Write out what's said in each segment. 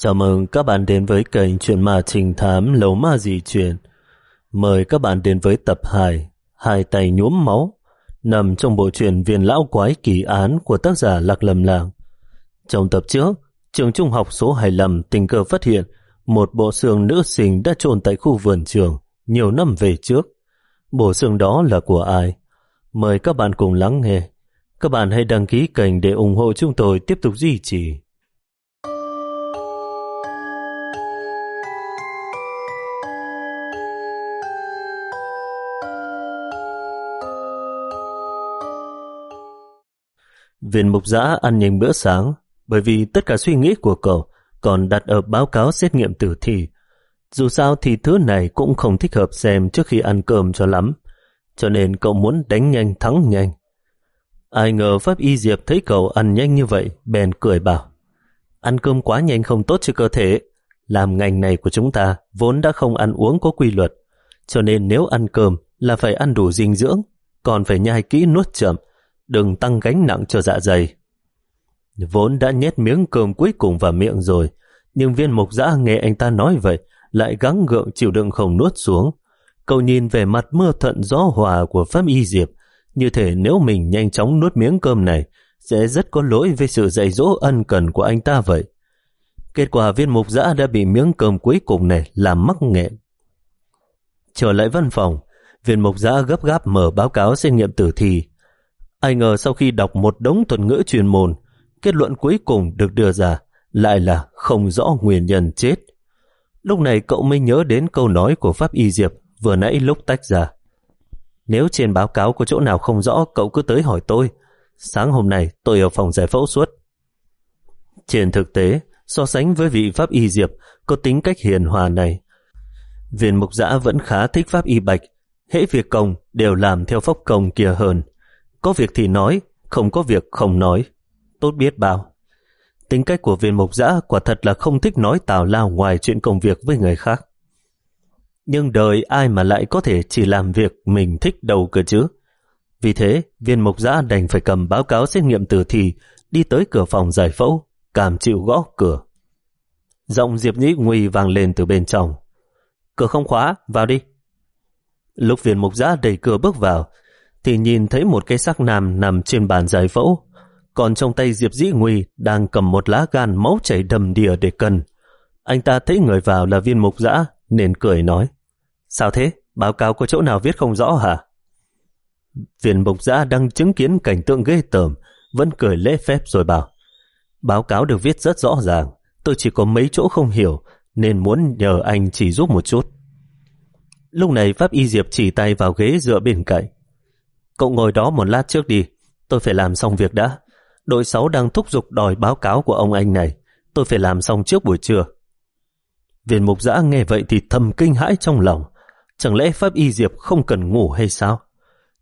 Chào mừng các bạn đến với kênh Chuyện Ma Trình Thám Lấu Ma Dị chuyện Mời các bạn đến với tập 2 Hai tay nhuốm máu nằm trong bộ truyện Viên Lão Quái Kỳ Án của tác giả Lạc lầm Làng. Trong tập trước, trường trung học số 25 tình cờ phát hiện một bộ xương nữ sinh đã trôn tại khu vườn trường nhiều năm về trước. Bộ xương đó là của ai? Mời các bạn cùng lắng nghe. Các bạn hãy đăng ký kênh để ủng hộ chúng tôi tiếp tục duy trì. Viên mục giã ăn nhanh bữa sáng bởi vì tất cả suy nghĩ của cậu còn đặt ở báo cáo xét nghiệm tử thi. Dù sao thì thứ này cũng không thích hợp xem trước khi ăn cơm cho lắm, cho nên cậu muốn đánh nhanh thắng nhanh. Ai ngờ Pháp Y Diệp thấy cậu ăn nhanh như vậy, bèn cười bảo, ăn cơm quá nhanh không tốt cho cơ thể. Làm ngành này của chúng ta vốn đã không ăn uống có quy luật, cho nên nếu ăn cơm là phải ăn đủ dinh dưỡng, còn phải nhai kỹ nuốt chậm, đừng tăng gánh nặng cho dạ dày. Vốn đã nhét miếng cơm cuối cùng vào miệng rồi, nhưng viên mục giã nghe anh ta nói vậy, lại gắng gượng chịu đựng không nuốt xuống. Cậu nhìn về mặt mưa thuận gió hòa của Pháp Y Diệp, như thể nếu mình nhanh chóng nuốt miếng cơm này, sẽ rất có lỗi với sự dạy dỗ ân cần của anh ta vậy. Kết quả viên mục giã đã bị miếng cơm cuối cùng này làm mắc nghẹn. Trở lại văn phòng, viên mục giã gấp gáp mở báo cáo xét nghiệm tử thi. Ai ngờ sau khi đọc một đống thuật ngữ chuyên môn, kết luận cuối cùng được đưa ra lại là không rõ nguyên nhân chết. Lúc này cậu mới nhớ đến câu nói của Pháp Y Diệp vừa nãy lúc tách ra. Nếu trên báo cáo có chỗ nào không rõ, cậu cứ tới hỏi tôi. Sáng hôm nay tôi ở phòng giải phẫu suốt. Trên thực tế, so sánh với vị Pháp Y Diệp có tính cách hiền hòa này, viên mục giã vẫn khá thích Pháp Y Bạch. Hễ việc công đều làm theo phóc công kia hơn. Có việc thì nói, không có việc không nói. Tốt biết bao. Tính cách của viên mục giã quả thật là không thích nói tào lao ngoài chuyện công việc với người khác. Nhưng đời ai mà lại có thể chỉ làm việc mình thích đâu cơ chứ. Vì thế, viên mục giã đành phải cầm báo cáo xét nghiệm tử thi đi tới cửa phòng giải phẫu, cảm chịu gõ cửa. Giọng Diệp Nhĩ Nguy vang lên từ bên trong. Cửa không khóa, vào đi. Lúc viên mục giã đẩy cửa bước vào, thì nhìn thấy một cái xác nam nằm trên bàn giải phẫu, còn trong tay Diệp Dĩ Nguy đang cầm một lá gan máu chảy đầm đìa để cân. Anh ta thấy người vào là viên mục giã, nên cười nói. Sao thế? Báo cáo có chỗ nào viết không rõ hả? Viên mục giã đang chứng kiến cảnh tượng ghê tởm, vẫn cười lễ phép rồi bảo. Báo cáo được viết rất rõ ràng, tôi chỉ có mấy chỗ không hiểu, nên muốn nhờ anh chỉ giúp một chút. Lúc này Pháp Y Diệp chỉ tay vào ghế dựa bên cạnh. Cậu ngồi đó một lát trước đi, tôi phải làm xong việc đã. Đội 6 đang thúc giục đòi báo cáo của ông anh này. Tôi phải làm xong trước buổi trưa. Viên mục giã nghe vậy thì thầm kinh hãi trong lòng. Chẳng lẽ Pháp Y Diệp không cần ngủ hay sao?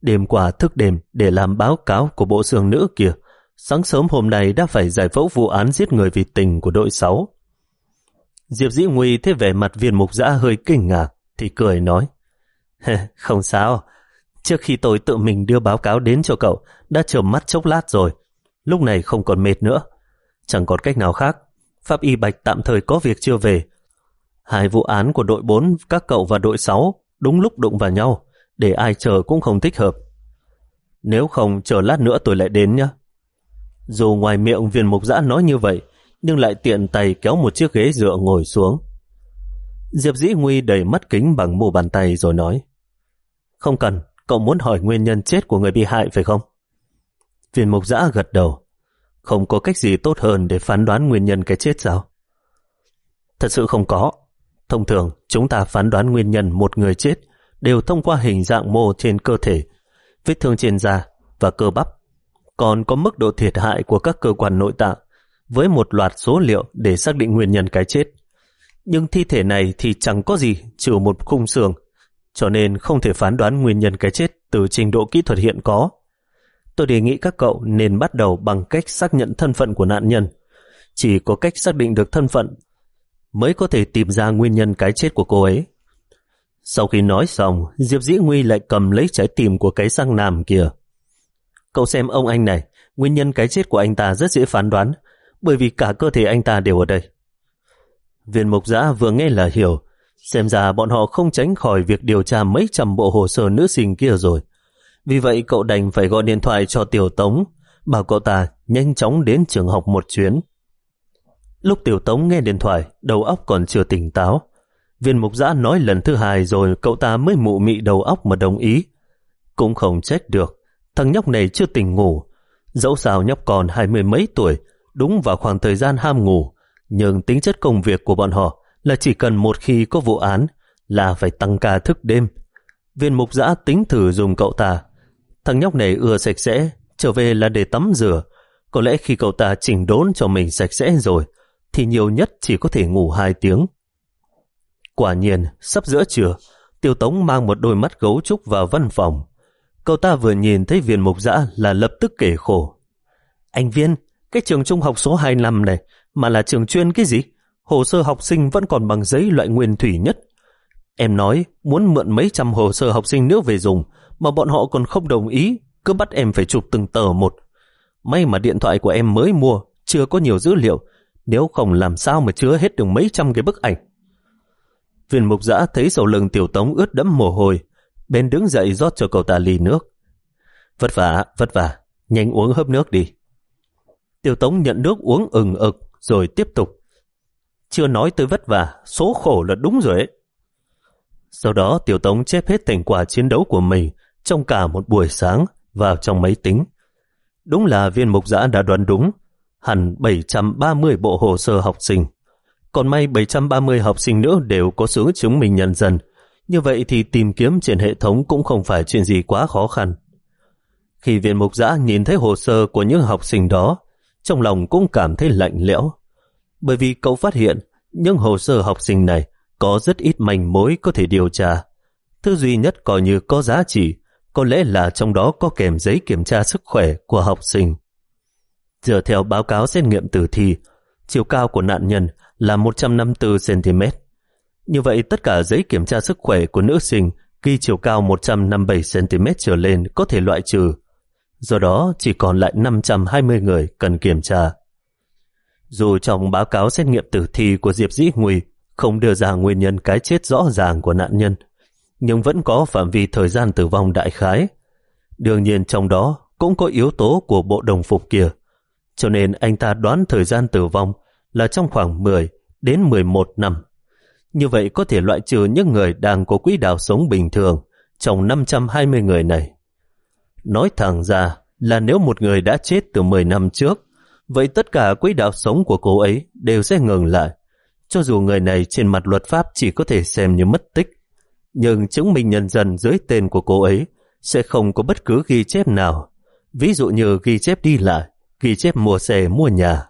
Đêm qua thức đêm để làm báo cáo của bộ xương nữ kia. Sáng sớm hôm nay đã phải giải phẫu vụ án giết người vì tình của đội 6. Diệp Dĩ Nguy thấy vẻ mặt viên mục giã hơi kinh ngạc thì cười nói Không sao, trước khi tôi tự mình đưa báo cáo đến cho cậu đã chờ mắt chốc lát rồi lúc này không còn mệt nữa. Chẳng còn cách nào khác, Pháp Y Bạch tạm thời có việc chưa về. Hai vụ án của đội 4, các cậu và đội 6 đúng lúc đụng vào nhau, để ai chờ cũng không thích hợp. Nếu không, chờ lát nữa tôi lại đến nhé. Dù ngoài miệng viên mục giã nói như vậy, nhưng lại tiện tay kéo một chiếc ghế dựa ngồi xuống. Diệp Dĩ Nguy đẩy mắt kính bằng mù bàn tay rồi nói Không cần, cậu muốn hỏi nguyên nhân chết của người bị hại phải không? Viên mục giã gật đầu. Không có cách gì tốt hơn để phán đoán nguyên nhân cái chết sao? Thật sự không có. Thông thường, chúng ta phán đoán nguyên nhân một người chết đều thông qua hình dạng mô trên cơ thể, vết thương trên da và cơ bắp. Còn có mức độ thiệt hại của các cơ quan nội tạng với một loạt số liệu để xác định nguyên nhân cái chết. Nhưng thi thể này thì chẳng có gì trừ một khung xương, cho nên không thể phán đoán nguyên nhân cái chết từ trình độ kỹ thuật hiện có. Tôi đề nghị các cậu nên bắt đầu bằng cách xác nhận thân phận của nạn nhân. Chỉ có cách xác định được thân phận mới có thể tìm ra nguyên nhân cái chết của cô ấy. Sau khi nói xong, Diệp Dĩ Nguy lại cầm lấy trái tim của cái xăng nam kia. Cậu xem ông anh này, nguyên nhân cái chết của anh ta rất dễ phán đoán, bởi vì cả cơ thể anh ta đều ở đây. Viên mục giã vừa nghe là hiểu, xem ra bọn họ không tránh khỏi việc điều tra mấy trăm bộ hồ sơ nữ sinh kia rồi. Vì vậy cậu đành phải gọi điện thoại cho Tiểu Tống, bảo cậu ta nhanh chóng đến trường học một chuyến. Lúc Tiểu Tống nghe điện thoại, đầu óc còn chưa tỉnh táo. Viên mục giã nói lần thứ hai rồi cậu ta mới mụ mị đầu óc mà đồng ý. Cũng không trách được, thằng nhóc này chưa tỉnh ngủ. Dẫu sao nhóc còn hai mươi mấy tuổi, đúng vào khoảng thời gian ham ngủ, nhưng tính chất công việc của bọn họ là chỉ cần một khi có vụ án là phải tăng ca thức đêm. Viên mục giã tính thử dùng cậu ta. Thằng nhóc này ưa sạch sẽ, trở về là để tắm rửa. Có lẽ khi cậu ta chỉnh đốn cho mình sạch sẽ rồi, thì nhiều nhất chỉ có thể ngủ hai tiếng. Quả nhiên, sắp giữa trưa, Tiêu Tống mang một đôi mắt gấu trúc vào văn phòng. Cậu ta vừa nhìn thấy viên mục giã là lập tức kể khổ. Anh Viên, cái trường trung học số 25 này mà là trường chuyên cái gì? Hồ sơ học sinh vẫn còn bằng giấy loại nguyên thủy nhất. Em nói muốn mượn mấy trăm hồ sơ học sinh nữa về dùng mà bọn họ còn không đồng ý, cứ bắt em phải chụp từng tờ một. May mà điện thoại của em mới mua, chưa có nhiều dữ liệu, nếu không làm sao mà chứa hết được mấy trăm cái bức ảnh. Viên mục giã thấy sau lưng tiểu tống ướt đẫm mồ hôi, bên đứng dậy rót cho cậu ta ly nước. Vất vả, vất vả, nhanh uống hớp nước đi. Tiểu tống nhận nước uống ừng ực, rồi tiếp tục. Chưa nói tới vất vả, số khổ là đúng rồi ấy. Sau đó tiểu tống chép hết thành quả chiến đấu của mình trong cả một buổi sáng vào trong máy tính. Đúng là viên mục giã đã đoán đúng, hẳn 730 bộ hồ sơ học sinh. Còn may 730 học sinh nữa đều có số chứng minh nhân dân. Như vậy thì tìm kiếm trên hệ thống cũng không phải chuyện gì quá khó khăn. Khi viên mục giã nhìn thấy hồ sơ của những học sinh đó, trong lòng cũng cảm thấy lạnh lẽo. Bởi vì cậu phát hiện những hồ sơ học sinh này có rất ít manh mối có thể điều tra. Thứ duy nhất coi như có giá trị, có lẽ là trong đó có kèm giấy kiểm tra sức khỏe của học sinh. Dựa theo báo cáo xét nghiệm tử thi, chiều cao của nạn nhân là 154cm. Như vậy tất cả giấy kiểm tra sức khỏe của nữ sinh ghi chiều cao 157cm trở lên có thể loại trừ. Do đó chỉ còn lại 520 người cần kiểm tra. Dù trong báo cáo xét nghiệm tử thi của Diệp Dĩ Nguy không đưa ra nguyên nhân cái chết rõ ràng của nạn nhân, nhưng vẫn có phạm vi thời gian tử vong đại khái. Đương nhiên trong đó cũng có yếu tố của bộ đồng phục kia, cho nên anh ta đoán thời gian tử vong là trong khoảng 10 đến 11 năm. Như vậy có thể loại trừ những người đang có quỹ đạo sống bình thường trong 520 người này. Nói thẳng ra là nếu một người đã chết từ 10 năm trước, vậy tất cả quỹ đạo sống của cô ấy đều sẽ ngừng lại. Cho dù người này trên mặt luật pháp chỉ có thể xem như mất tích, nhưng chứng minh nhân dân dưới tên của cô ấy sẽ không có bất cứ ghi chép nào. Ví dụ như ghi chép đi lại, ghi chép mua xe, mua nhà.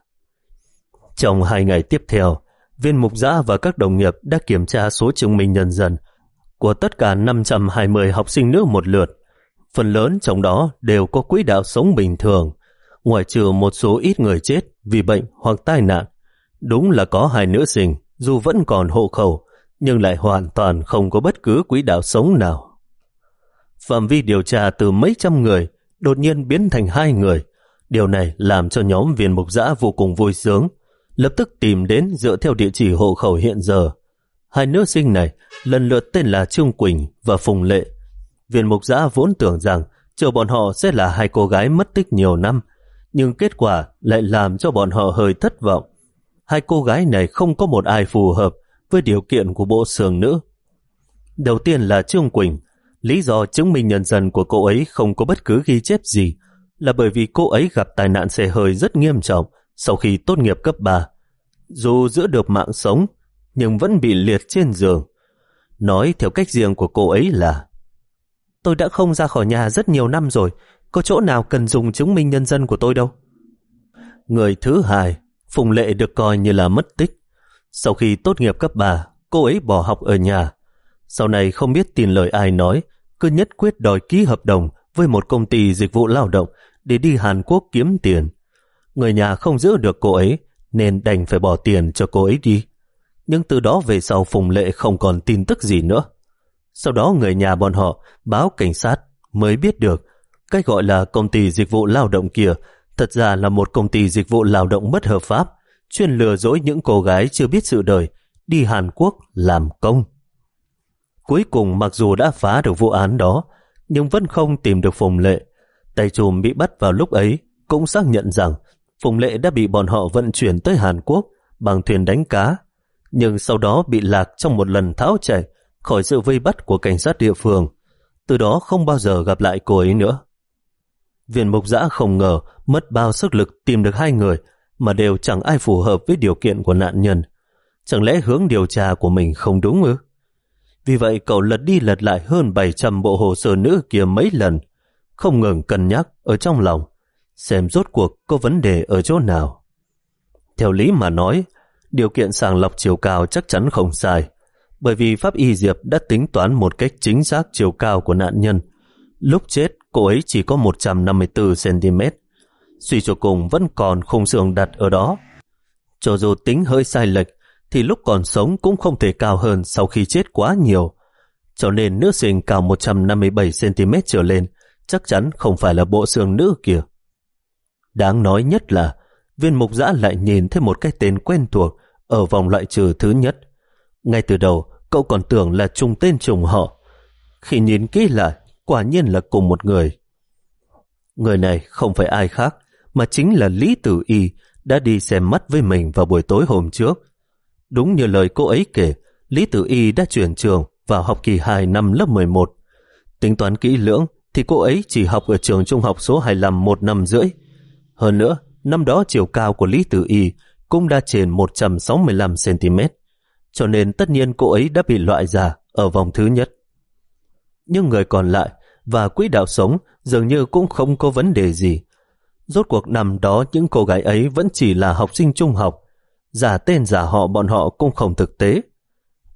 Trong hai ngày tiếp theo, viên mục giã và các đồng nghiệp đã kiểm tra số chứng minh nhân dân của tất cả 520 học sinh nữ một lượt. Phần lớn trong đó đều có quỹ đạo sống bình thường, ngoại trừ một số ít người chết vì bệnh hoặc tai nạn. Đúng là có hai nữ sinh, dù vẫn còn hộ khẩu, nhưng lại hoàn toàn không có bất cứ quỹ đạo sống nào. Phạm vi điều tra từ mấy trăm người đột nhiên biến thành hai người. Điều này làm cho nhóm viên mục giã vô cùng vui sướng, lập tức tìm đến dựa theo địa chỉ hộ khẩu hiện giờ. Hai nữ sinh này lần lượt tên là Trương Quỳnh và Phùng Lệ. Viên mục giã vốn tưởng rằng chờ bọn họ sẽ là hai cô gái mất tích nhiều năm, nhưng kết quả lại làm cho bọn họ hơi thất vọng. Hai cô gái này không có một ai phù hợp với điều kiện của bộ sường nữ. Đầu tiên là Trương Quỳnh, lý do chứng minh nhân dân của cô ấy không có bất cứ ghi chép gì là bởi vì cô ấy gặp tai nạn xe hơi rất nghiêm trọng sau khi tốt nghiệp cấp 3. Dù giữ được mạng sống, nhưng vẫn bị liệt trên giường. Nói theo cách riêng của cô ấy là Tôi đã không ra khỏi nhà rất nhiều năm rồi, có chỗ nào cần dùng chứng minh nhân dân của tôi đâu. Người thứ hai, Phùng Lệ được coi như là mất tích. Sau khi tốt nghiệp cấp 3, cô ấy bỏ học ở nhà. Sau này không biết tin lời ai nói, cứ nhất quyết đòi ký hợp đồng với một công ty dịch vụ lao động để đi Hàn Quốc kiếm tiền. Người nhà không giữ được cô ấy, nên đành phải bỏ tiền cho cô ấy đi. Nhưng từ đó về sau Phùng Lệ không còn tin tức gì nữa. Sau đó người nhà bọn họ báo cảnh sát mới biết được cách gọi là công ty dịch vụ lao động kia thật ra là một công ty dịch vụ lao động bất hợp pháp chuyên lừa dối những cô gái chưa biết sự đời đi Hàn Quốc làm công. Cuối cùng mặc dù đã phá được vụ án đó, nhưng vẫn không tìm được Phùng Lệ. Tay trùm bị bắt vào lúc ấy cũng xác nhận rằng Phùng Lệ đã bị bọn họ vận chuyển tới Hàn Quốc bằng thuyền đánh cá, nhưng sau đó bị lạc trong một lần tháo chạy khỏi sự vây bắt của cảnh sát địa phương. Từ đó không bao giờ gặp lại cô ấy nữa. Viên mục giã không ngờ mất bao sức lực tìm được hai người mà đều chẳng ai phù hợp với điều kiện của nạn nhân. Chẳng lẽ hướng điều tra của mình không đúng ư? Vì vậy cậu lật đi lật lại hơn 700 bộ hồ sơ nữ kia mấy lần, không ngừng cân nhắc ở trong lòng, xem rốt cuộc có vấn đề ở chỗ nào. Theo lý mà nói, điều kiện sàng lọc chiều cao chắc chắn không sai, bởi vì Pháp Y Diệp đã tính toán một cách chính xác chiều cao của nạn nhân. Lúc chết, cô ấy chỉ có 154cm, suy cho cùng vẫn còn khung xương đặt ở đó. Cho dù tính hơi sai lệch, thì lúc còn sống cũng không thể cao hơn sau khi chết quá nhiều. Cho nên nữ sinh cao 157cm trở lên chắc chắn không phải là bộ xương nữ kia. Đáng nói nhất là viên mục giã lại nhìn thấy một cái tên quen thuộc ở vòng loại trừ thứ nhất. Ngay từ đầu, cậu còn tưởng là trùng tên trùng họ. Khi nhìn kỹ lại, quả nhiên là cùng một người. Người này không phải ai khác, mà chính là Lý Tử Y đã đi xem mắt với mình vào buổi tối hôm trước. Đúng như lời cô ấy kể, Lý Tử Y đã chuyển trường vào học kỳ 2 năm lớp 11. Tính toán kỹ lưỡng thì cô ấy chỉ học ở trường trung học số 25 một năm rưỡi. Hơn nữa, năm đó chiều cao của Lý Tử Y cũng đã trên 165cm, cho nên tất nhiên cô ấy đã bị loại ra ở vòng thứ nhất. Nhưng người còn lại và quỹ đạo sống dường như cũng không có vấn đề gì. Rốt cuộc năm đó những cô gái ấy vẫn chỉ là học sinh trung học, giả tên giả họ bọn họ cũng không thực tế.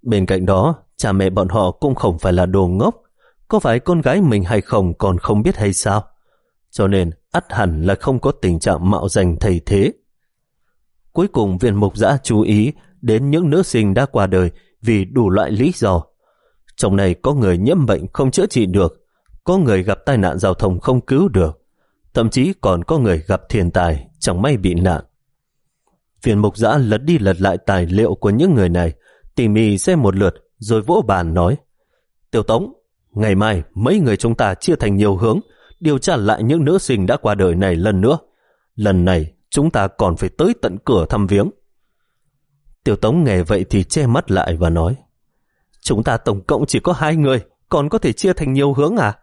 Bên cạnh đó, cha mẹ bọn họ cũng không phải là đồ ngốc, có phải con gái mình hay không còn không biết hay sao? Cho nên, ắt hẳn là không có tình trạng mạo danh thầy thế. Cuối cùng viên mục giã chú ý đến những nữ sinh đã qua đời vì đủ loại lý do. Trong này có người nhiễm bệnh không chữa trị được, có người gặp tai nạn giao thông không cứu được, thậm chí còn có người gặp thiên tài chẳng may bị nạn. Viên mục giã lật đi lật lại tài liệu của những người này, tỉ mỉ xem một lượt rồi vỗ bàn nói Tiểu Tống, ngày mai mấy người chúng ta chia thành nhiều hướng điều tra lại những nữ sinh đã qua đời này lần nữa. Lần này chúng ta còn phải tới tận cửa thăm viếng. Tiểu Tống nghe vậy thì che mắt lại và nói Chúng ta tổng cộng chỉ có hai người, còn có thể chia thành nhiều hướng à?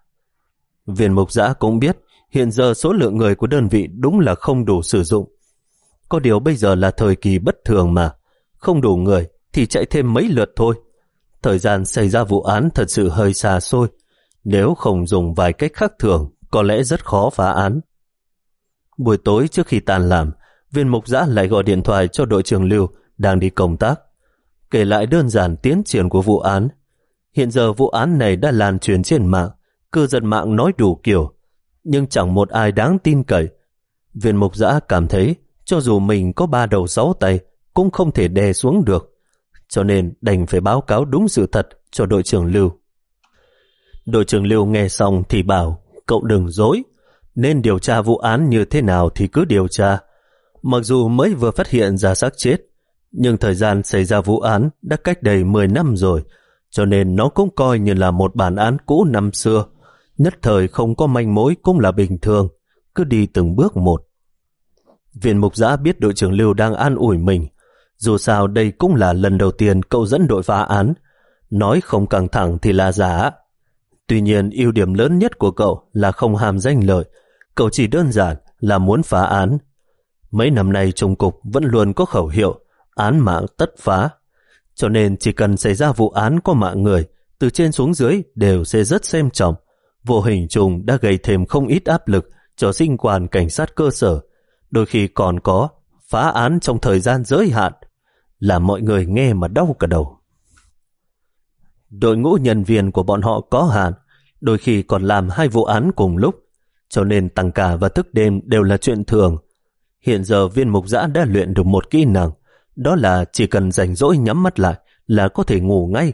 Viên mục giã cũng biết hiện giờ số lượng người của đơn vị đúng là không đủ sử dụng. Có điều bây giờ là thời kỳ bất thường mà, không đủ người thì chạy thêm mấy lượt thôi. Thời gian xảy ra vụ án thật sự hơi xa xôi, nếu không dùng vài cách khác thường, có lẽ rất khó phá án. Buổi tối trước khi tàn làm, viên mục giã lại gọi điện thoại cho đội trưởng Lưu đang đi công tác, kể lại đơn giản tiến triển của vụ án. Hiện giờ vụ án này đã lan truyền trên mạng, cư dân mạng nói đủ kiểu, nhưng chẳng một ai đáng tin cậy. Viên mục giã cảm thấy cho dù mình có ba đầu sáu tay cũng không thể đè xuống được, cho nên đành phải báo cáo đúng sự thật cho đội trưởng Lưu. Đội trưởng Lưu nghe xong thì bảo, cậu đừng dối, nên điều tra vụ án như thế nào thì cứ điều tra. Mặc dù mới vừa phát hiện ra xác chết, nhưng thời gian xảy ra vụ án đã cách đầy 10 năm rồi, cho nên nó cũng coi như là một bản án cũ năm xưa. Nhất thời không có manh mối cũng là bình thường, cứ đi từng bước một. Viện mục giã biết đội trưởng Lưu đang an ủi mình, dù sao đây cũng là lần đầu tiên cậu dẫn đội phá án, nói không căng thẳng thì là giả. Tuy nhiên ưu điểm lớn nhất của cậu là không hàm danh lợi, cậu chỉ đơn giản là muốn phá án. Mấy năm nay trong cục vẫn luôn có khẩu hiệu án mạng tất phá, cho nên chỉ cần xảy ra vụ án có mạng người, từ trên xuống dưới đều sẽ rất xem trọng. Vô hình trùng đã gây thêm không ít áp lực cho sinh quan cảnh sát cơ sở, đôi khi còn có phá án trong thời gian giới hạn, làm mọi người nghe mà đau cả đầu. Đội ngũ nhân viên của bọn họ có hạn, đôi khi còn làm hai vụ án cùng lúc, cho nên tăng ca và thức đêm đều là chuyện thường. Hiện giờ viên mục giã đã luyện được một kỹ năng, đó là chỉ cần rảnh rỗi nhắm mắt lại là có thể ngủ ngay.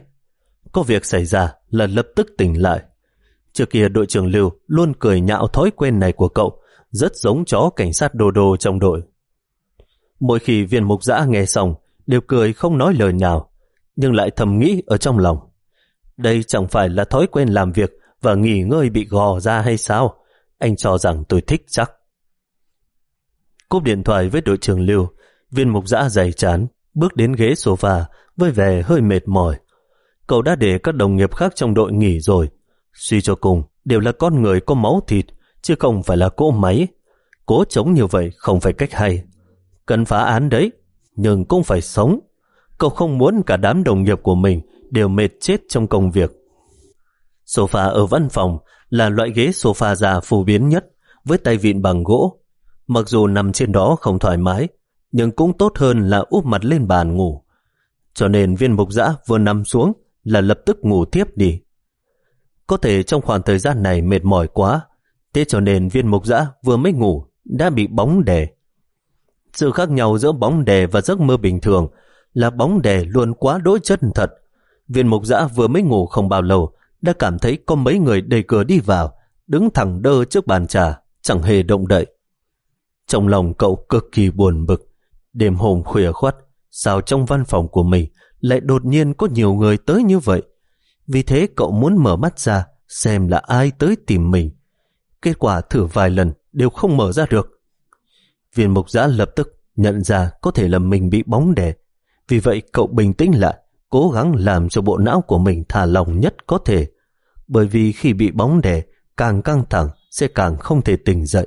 Có việc xảy ra là lập tức tỉnh lại. Trước kia đội trưởng Lưu luôn cười nhạo thói quen này của cậu, rất giống chó cảnh sát đồ đồ trong đội. Mỗi khi viên mục giã nghe xong, đều cười không nói lời nào. nhưng lại thầm nghĩ ở trong lòng. Đây chẳng phải là thói quen làm việc và nghỉ ngơi bị gò ra hay sao? Anh cho rằng tôi thích chắc. Cúp điện thoại với đội trưởng Lưu, viên mục giã dày chán, bước đến ghế sofa với vẻ hơi mệt mỏi. Cậu đã để các đồng nghiệp khác trong đội nghỉ rồi. Suy cho cùng, đều là con người có máu thịt, chứ không phải là cỗ máy. Cố chống như vậy không phải cách hay. Cần phá án đấy, nhưng cũng phải sống. Cậu không muốn cả đám đồng nghiệp của mình đều mệt chết trong công việc. Sofa ở văn phòng là loại ghế sofa già phổ biến nhất với tay vịn bằng gỗ. Mặc dù nằm trên đó không thoải mái, nhưng cũng tốt hơn là úp mặt lên bàn ngủ. Cho nên viên mục dã vừa nằm xuống là lập tức ngủ tiếp đi. Có thể trong khoảng thời gian này mệt mỏi quá, thế cho nên viên mục dã vừa mới ngủ đã bị bóng đè. Sự khác nhau giữa bóng đè và giấc mơ bình thường là bóng đè luôn quá đối chân thật. Viên mục dã vừa mới ngủ không bao lâu đã cảm thấy có mấy người đẩy cửa đi vào, đứng thẳng đơ trước bàn trà, chẳng hề động đậy. Trong lòng cậu cực kỳ buồn bực, đêm hôm khuya khuất, sao trong văn phòng của mình lại đột nhiên có nhiều người tới như vậy. Vì thế cậu muốn mở mắt ra xem là ai tới tìm mình. Kết quả thử vài lần đều không mở ra được. Viên mục giã lập tức nhận ra có thể là mình bị bóng đè. Vì vậy cậu bình tĩnh lại, cố gắng làm cho bộ não của mình thả lòng nhất có thể. Bởi vì khi bị bóng đè, càng căng thẳng sẽ càng không thể tỉnh dậy.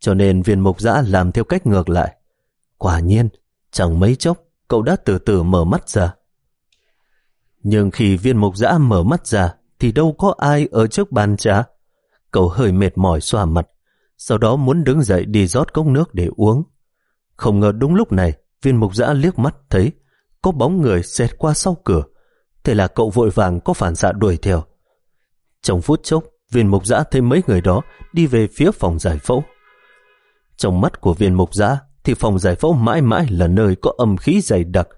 Cho nên viên mục giã làm theo cách ngược lại. Quả nhiên, chẳng mấy chốc, cậu đã từ từ mở mắt ra. Nhưng khi viên mục giã mở mắt ra, thì đâu có ai ở trước bàn trà. Cậu hơi mệt mỏi xoa mặt, sau đó muốn đứng dậy đi rót cốc nước để uống. Không ngờ đúng lúc này, viên mục giã liếc mắt thấy có bóng người xẹt qua sau cửa. Thế là cậu vội vàng có phản xạ đuổi theo. Trong phút chốc, viên mục giã thấy mấy người đó đi về phía phòng giải phẫu. Trong mắt của viên mục giã thì phòng giải phẫu mãi mãi là nơi có âm khí dày đặc.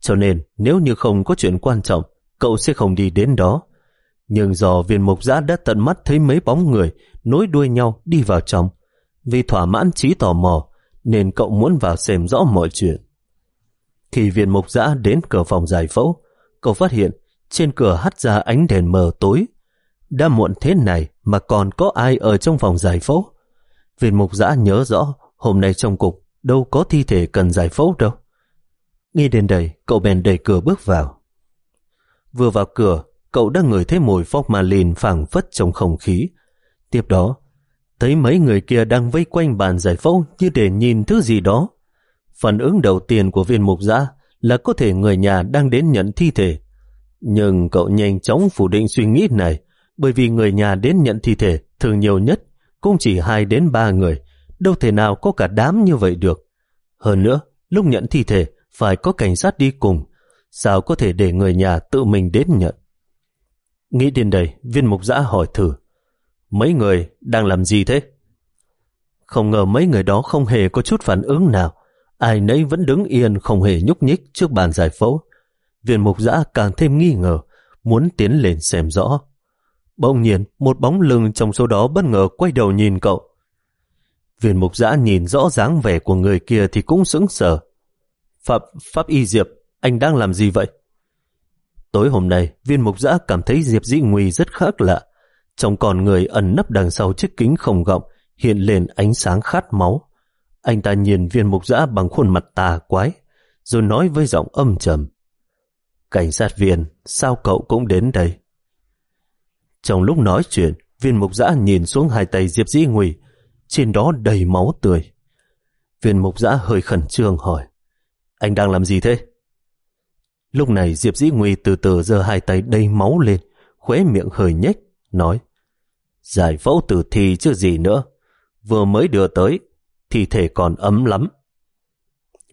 Cho nên nếu như không có chuyện quan trọng, cậu sẽ không đi đến đó. Nhưng do viên mục giã đã tận mắt thấy mấy bóng người nối đuôi nhau đi vào trong. Vì thỏa mãn trí tò mò, nên cậu muốn vào xem rõ mọi chuyện. Khi viên mục giã đến cửa phòng giải phẫu, cậu phát hiện trên cửa hắt ra ánh đèn mờ tối. Đã muộn thế này mà còn có ai ở trong phòng giải phẫu. Viên mục giã nhớ rõ hôm nay trong cục đâu có thi thể cần giải phẫu đâu. Nghe đến đây, cậu bèn đẩy cửa bước vào. Vừa vào cửa, cậu đã ngửi thấy mùi formalin phảng phất trong không khí. Tiếp đó, thấy mấy người kia đang vây quanh bàn giải phẫu như để nhìn thứ gì đó. Phản ứng đầu tiên của viên mục giã là có thể người nhà đang đến nhận thi thể. Nhưng cậu nhanh chóng phủ định suy nghĩ này bởi vì người nhà đến nhận thi thể thường nhiều nhất cũng chỉ hai đến ba người, đâu thể nào có cả đám như vậy được. Hơn nữa, lúc nhận thi thể phải có cảnh sát đi cùng, sao có thể để người nhà tự mình đến nhận. Nghĩ đến đây, viên mục giã hỏi thử, mấy người đang làm gì thế? Không ngờ mấy người đó không hề có chút phản ứng nào, ai nấy vẫn đứng yên không hề nhúc nhích trước bàn giải phẫu. Viên mục giã càng thêm nghi ngờ, muốn tiến lên xem rõ. Bỗng nhiên, một bóng lưng trong số đó bất ngờ quay đầu nhìn cậu. Viên mục giã nhìn rõ dáng vẻ của người kia thì cũng sững sờ. Pháp, Pháp Y Diệp, anh đang làm gì vậy? Tối hôm nay, viên mục giã cảm thấy Diệp Dĩ Nguy rất khác lạ. Trong con người ẩn nấp đằng sau chiếc kính không gọng, hiện lên ánh sáng khát máu. Anh ta nhìn viên mục giã bằng khuôn mặt tà quái, rồi nói với giọng âm trầm. Cảnh sát viên, sao cậu cũng đến đây? Trong lúc nói chuyện, viên mục giã nhìn xuống hai tay Diệp Dĩ Nguy, trên đó đầy máu tươi. Viên mục giã hơi khẩn trương hỏi, anh đang làm gì thế? Lúc này Diệp Dĩ Nguy từ từ giơ hai tay đầy máu lên, khóe miệng hơi nhếch, nói, giải phẫu tử thi chứ gì nữa, vừa mới đưa tới, thi thể còn ấm lắm.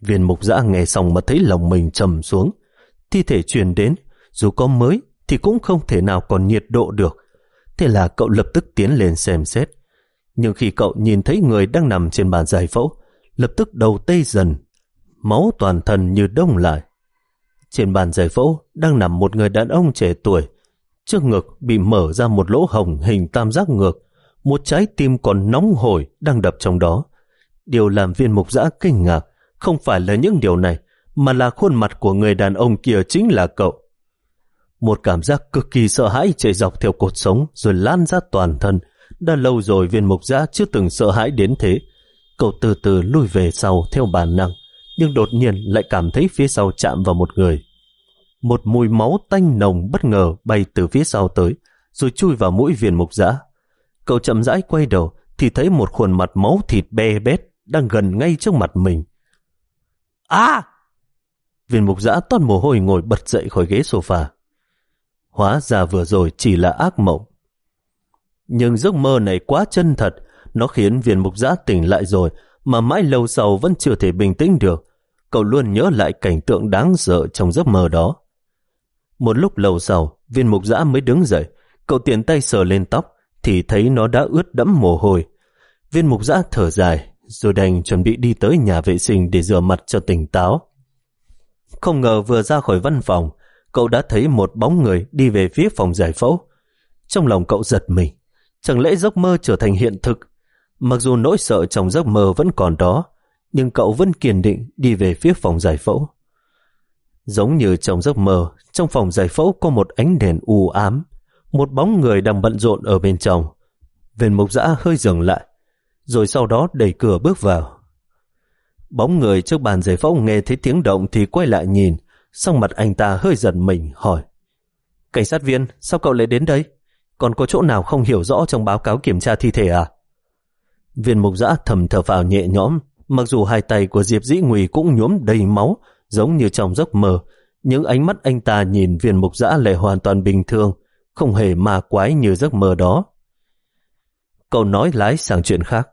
Viên mục giã nghe xong mà thấy lòng mình trầm xuống, thi thể truyền đến, dù có mới thì cũng không thể nào còn nhiệt độ được. Thế là cậu lập tức tiến lên xem xét. Nhưng khi cậu nhìn thấy người đang nằm trên bàn giải phẫu, lập tức đầu tê dần, máu toàn thân như đông lại. Trên bàn giải phẫu đang nằm một người đàn ông trẻ tuổi, trước ngực bị mở ra một lỗ hồng hình tam giác ngược, một trái tim còn nóng hổi đang đập trong đó. Điều làm viên mục giã kinh ngạc không phải là những điều này, mà là khuôn mặt của người đàn ông kia chính là cậu. Một cảm giác cực kỳ sợ hãi chạy dọc theo cột sống rồi lan ra toàn thân. Đã lâu rồi viên mục giã chưa từng sợ hãi đến thế. Cậu từ từ lui về sau theo bản năng, nhưng đột nhiên lại cảm thấy phía sau chạm vào một người. Một mùi máu tanh nồng bất ngờ bay từ phía sau tới, rồi chui vào mũi viên mục giã. Cậu chậm rãi quay đầu thì thấy một khuôn mặt máu thịt be bét đang gần ngay trước mặt mình. À! Viên mục giã toát mồ hôi ngồi bật dậy khỏi ghế sofa. Hóa ra vừa rồi chỉ là ác mộng. Nhưng giấc mơ này quá chân thật, nó khiến viên mục giã tỉnh lại rồi, mà mãi lâu sau vẫn chưa thể bình tĩnh được. Cậu luôn nhớ lại cảnh tượng đáng sợ trong giấc mơ đó. Một lúc lâu sau, viên mục giã mới đứng dậy, cậu tiện tay sờ lên tóc, thì thấy nó đã ướt đẫm mồ hôi. Viên mục giã thở dài, rồi đành chuẩn bị đi tới nhà vệ sinh để rửa mặt cho tỉnh táo. Không ngờ vừa ra khỏi văn phòng, cậu đã thấy một bóng người đi về phía phòng giải phẫu. Trong lòng cậu giật mình, chẳng lẽ giấc mơ trở thành hiện thực? Mặc dù nỗi sợ trong giấc mơ vẫn còn đó, nhưng cậu vẫn kiên định đi về phía phòng giải phẫu. Giống như trong giấc mơ, trong phòng giải phẫu có một ánh đèn u ám, một bóng người đang bận rộn ở bên trong. Viên mục giã hơi dừng lại, rồi sau đó đẩy cửa bước vào. Bóng người trước bàn giải phẫu nghe thấy tiếng động thì quay lại nhìn, xong mặt anh ta hơi giận mình, hỏi. Cảnh sát viên, sao cậu lại đến đây? Còn có chỗ nào không hiểu rõ trong báo cáo kiểm tra thi thể à? Viên mục giã thầm thở vào nhẹ nhõm, mặc dù hai tay của Diệp Dĩ Nguy cũng nhuốm đầy máu, giống như trong giấc mơ, những ánh mắt anh ta nhìn viên mục giã lại hoàn toàn bình thường, không hề ma quái như giấc mơ đó. Cậu nói lái sang chuyện khác.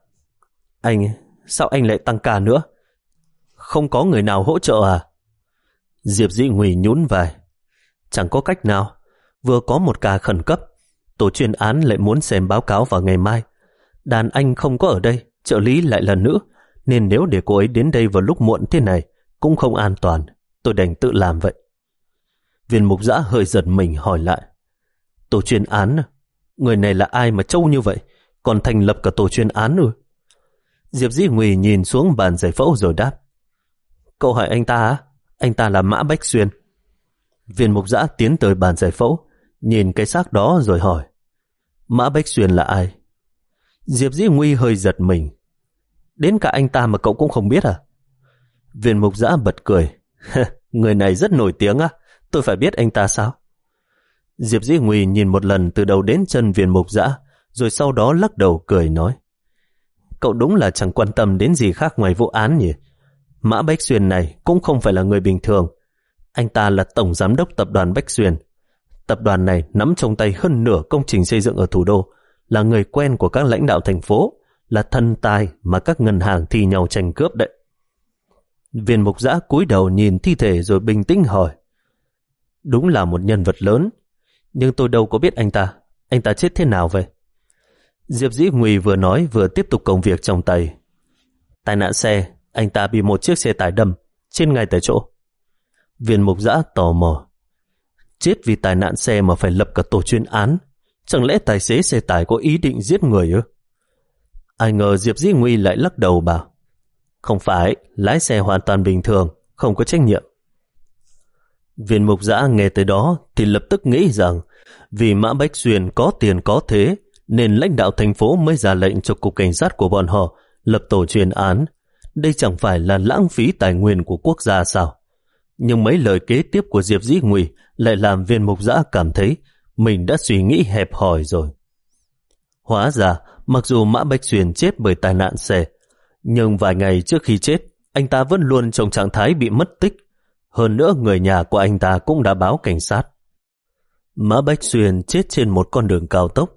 Anh, sao anh lại tăng ca nữa? Không có người nào hỗ trợ à? Diệp Dĩ Nguy nhún vai. Chẳng có cách nào. Vừa có một ca khẩn cấp, tổ chuyên án lại muốn xem báo cáo vào ngày mai. Đàn anh không có ở đây, trợ lý lại là nữ, nên nếu để cô ấy đến đây vào lúc muộn thế này, cũng không an toàn. Tôi đành tự làm vậy. Viên mục giã hơi giật mình hỏi lại. Tổ chuyên án? Người này là ai mà trâu như vậy? Còn thành lập cả tổ chuyên án rồi. Diệp Dĩ Nguy nhìn xuống bàn giải phẫu rồi đáp. Cậu hỏi anh ta á? Anh ta là Mã Bách Xuyên. Viên mục giã tiến tới bàn giải phẫu, nhìn cái xác đó rồi hỏi. Mã Bách Xuyên là ai? Diệp Dĩ Nguy hơi giật mình. Đến cả anh ta mà cậu cũng không biết à? Viên mục giã bật cười. Người này rất nổi tiếng á, tôi phải biết anh ta sao? Diệp Dĩ Nguy nhìn một lần từ đầu đến chân viên mục giã, rồi sau đó lắc đầu cười nói. Cậu đúng là chẳng quan tâm đến gì khác ngoài vụ án nhỉ? Mã Bách Xuyên này cũng không phải là người bình thường. Anh ta là tổng giám đốc tập đoàn Bách Xuyên. Tập đoàn này nắm trong tay hơn nửa công trình xây dựng ở thủ đô, là người quen của các lãnh đạo thành phố, là thân tài mà các ngân hàng thi nhau tranh cướp đấy. Viên mục giã cúi đầu nhìn thi thể rồi bình tĩnh hỏi. Đúng là một nhân vật lớn, nhưng tôi đâu có biết anh ta. Anh ta chết thế nào vậy? Diệp Dĩ Nguy vừa nói vừa tiếp tục công việc trong tay. Tai nạn xe, anh ta bị một chiếc xe tải đâm, trên ngay tại chỗ. Viên mục giã tò mò. Chết vì tai nạn xe mà phải lập cả tổ chuyên án. Chẳng lẽ tài xế xe tải có ý định giết người ư? Ai ngờ Diệp Di Nguy lại lắc đầu bảo. Không phải, lái xe hoàn toàn bình thường, không có trách nhiệm. Viên mục giã nghe tới đó thì lập tức nghĩ rằng vì Mã Bách Xuyên có tiền có thế nên lãnh đạo thành phố mới ra lệnh cho cục cảnh sát của bọn họ lập tổ chuyên án. Đây chẳng phải là lãng phí tài nguyên của quốc gia sao? Nhưng mấy lời kế tiếp của Diệp Dĩ Nguy lại làm viên mục giã cảm thấy mình đã suy nghĩ hẹp hòi rồi. Hóa ra, mặc dù Mã Bách Xuyên chết bởi tai nạn xe, nhưng vài ngày trước khi chết, anh ta vẫn luôn trong trạng thái bị mất tích. Hơn nữa người nhà của anh ta cũng đã báo cảnh sát. Mã Bách Xuyên chết trên một con đường cao tốc.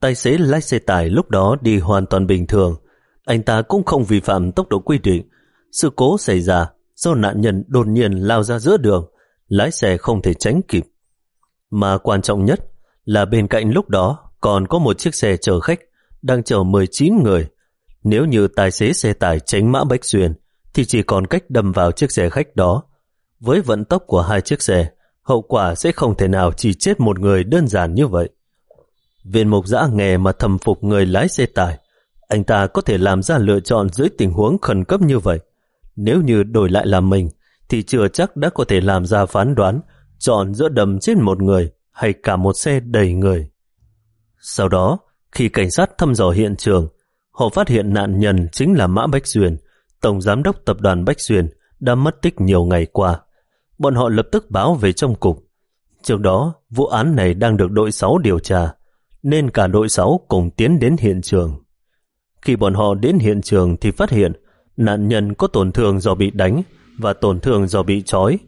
Tài xế lái xe tải lúc đó đi hoàn toàn bình thường. Anh ta cũng không vi phạm tốc độ quy định. Sự cố xảy ra do nạn nhân đột nhiên lao ra giữa đường, lái xe không thể tránh kịp. Mà quan trọng nhất là bên cạnh lúc đó còn có một chiếc xe chở khách đang chở 19 người. Nếu như tài xế xe tải tránh mã Bách Xuyên thì chỉ còn cách đâm vào chiếc xe khách đó. Với vận tốc của hai chiếc xe, hậu quả sẽ không thể nào chỉ chết một người đơn giản như vậy. Viên mục giã nghề mà thầm phục người lái xe tải, anh ta có thể làm ra lựa chọn dưới tình huống khẩn cấp như vậy. Nếu như đổi lại là mình, thì chưa chắc đã có thể làm ra phán đoán chọn giữa đầm chết một người hay cả một xe đầy người. Sau đó, khi cảnh sát thăm dò hiện trường, họ phát hiện nạn nhân chính là Mã Bách Duyên, tổng giám đốc tập đoàn Bách Duyên đã mất tích nhiều ngày qua. Bọn họ lập tức báo về trong cục. Trước đó, vụ án này đang được đội 6 điều tra, nên cả đội 6 cùng tiến đến hiện trường. Khi bọn họ đến hiện trường thì phát hiện nạn nhân có tổn thương do bị đánh và tổn thương do bị trói.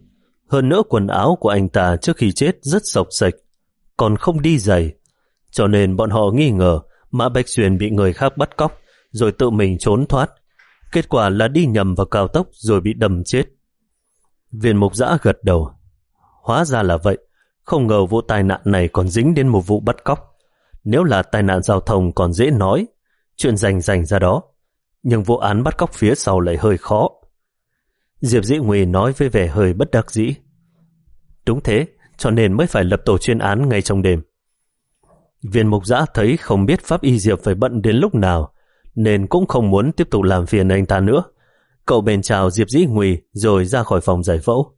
Hơn nữa quần áo của anh ta trước khi chết rất sọc sạch, còn không đi giày. Cho nên bọn họ nghi ngờ Mã Bạch Xuyên bị người khác bắt cóc rồi tự mình trốn thoát. Kết quả là đi nhầm vào cao tốc rồi bị đâm chết. Viên mục giã gật đầu. Hóa ra là vậy. Không ngờ vụ tai nạn này còn dính đến một vụ bắt cóc. Nếu là tai nạn giao thông còn dễ nói, chuyện rành rành ra đó. Nhưng vụ án bắt cóc phía sau lại hơi khó. Diệp Dĩ Nguy nói với vẻ hơi bất đắc dĩ. Đúng thế, cho nên mới phải lập tổ chuyên án ngay trong đêm. Viên mục giã thấy không biết pháp y Diệp phải bận đến lúc nào, nên cũng không muốn tiếp tục làm phiền anh ta nữa. Cậu bèn chào Diệp Dĩ Nguy rồi ra khỏi phòng giải phẫu.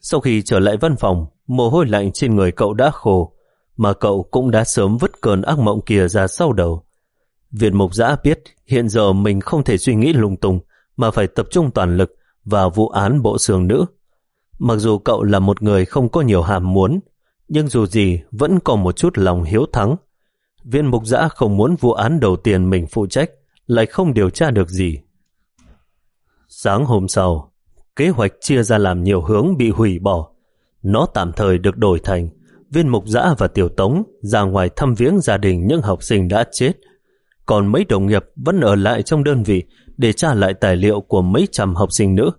Sau khi trở lại văn phòng, mồ hôi lạnh trên người cậu đã khô, mà cậu cũng đã sớm vứt cơn ác mộng kia ra sau đầu. Viện Mục Giã biết hiện giờ mình không thể suy nghĩ lung tung mà phải tập trung toàn lực vào vụ án bộ xương nữ. Mặc dù cậu là một người không có nhiều hàm muốn, nhưng dù gì vẫn còn một chút lòng hiếu thắng. Viên Mục Giã không muốn vụ án đầu tiên mình phụ trách lại không điều tra được gì. Sáng hôm sau, kế hoạch chia ra làm nhiều hướng bị hủy bỏ. Nó tạm thời được đổi thành viên mục giã và tiểu tống ra ngoài thăm viếng gia đình những học sinh đã chết. Còn mấy đồng nghiệp vẫn ở lại trong đơn vị để tra lại tài liệu của mấy trăm học sinh nữa.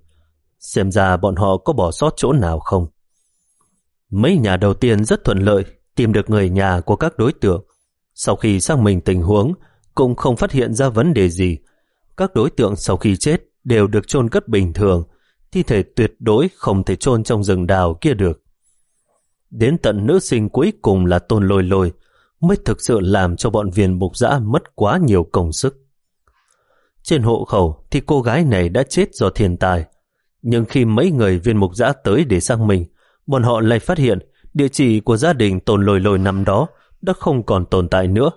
Xem ra bọn họ có bỏ sót chỗ nào không. Mấy nhà đầu tiên rất thuận lợi tìm được người nhà của các đối tượng. Sau khi xác minh tình huống, cũng không phát hiện ra vấn đề gì. Các đối tượng sau khi chết đều được chôn cất bình thường, thi thể tuyệt đối không thể chôn trong rừng đào kia được. Đến tận nữ sinh cuối cùng là tôn lôi lôi, mới thực sự làm cho bọn viên mục giã mất quá nhiều công sức. Trên hộ khẩu thì cô gái này đã chết do thiên tai, nhưng khi mấy người viên mục giã tới để xác minh, bọn họ lại phát hiện địa chỉ của gia đình tồn lôi lôi năm đó đã không còn tồn tại nữa.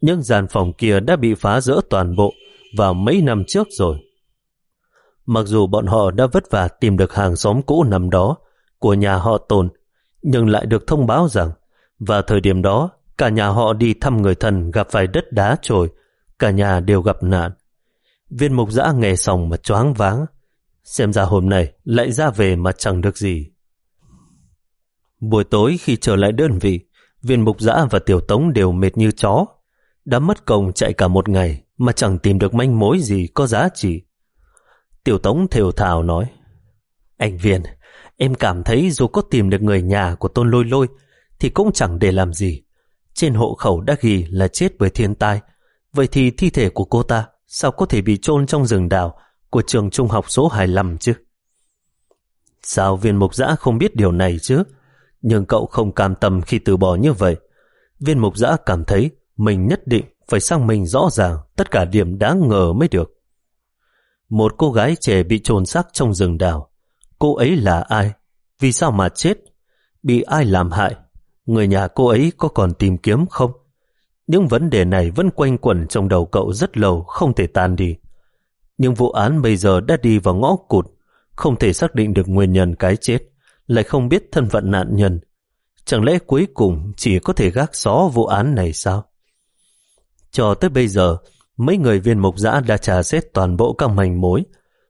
Nhưng gian phòng kia đã bị phá rỡ toàn bộ vào mấy năm trước rồi. Mặc dù bọn họ đã vất vả tìm được hàng xóm cũ năm đó của nhà họ tồn, nhưng lại được thông báo rằng vào thời điểm đó cả nhà họ đi thăm người thân gặp phải đất đá trồi, cả nhà đều gặp nạn. Viên mục giã nghe xong mà choáng váng, xem ra hôm nay lại ra về mà chẳng được gì. Buổi tối khi trở lại đơn vị, viên mục giã và tiểu tống đều mệt như chó, đã mất công chạy cả một ngày mà chẳng tìm được manh mối gì có giá trị. Tiểu Tống thều thào nói, Anh Viên, em cảm thấy dù có tìm được người nhà của Tôn Lôi Lôi thì cũng chẳng để làm gì. Trên hộ khẩu đã ghi là chết bởi thiên tai. Vậy thì thi thể của cô ta sao có thể bị chôn trong rừng đào của trường trung học số 25 chứ? Sao viên mục giã không biết điều này chứ? Nhưng cậu không cam tâm khi từ bỏ như vậy. Viên mục giã cảm thấy mình nhất định phải sang mình rõ ràng, tất cả điểm đáng ngờ mới được. Một cô gái trẻ bị trồn xác trong rừng đào. Cô ấy là ai? Vì sao mà chết? Bị ai làm hại? Người nhà cô ấy có còn tìm kiếm không? Những vấn đề này vẫn quanh quẩn trong đầu cậu rất lâu, không thể tan đi. Nhưng vụ án bây giờ đã đi vào ngõ cụt, không thể xác định được nguyên nhân cái chết, lại không biết thân phận nạn nhân. Chẳng lẽ cuối cùng chỉ có thể gác xó vụ án này sao? Cho tới bây giờ, mấy người viên mục giã đã trà xét toàn bộ các manh mối.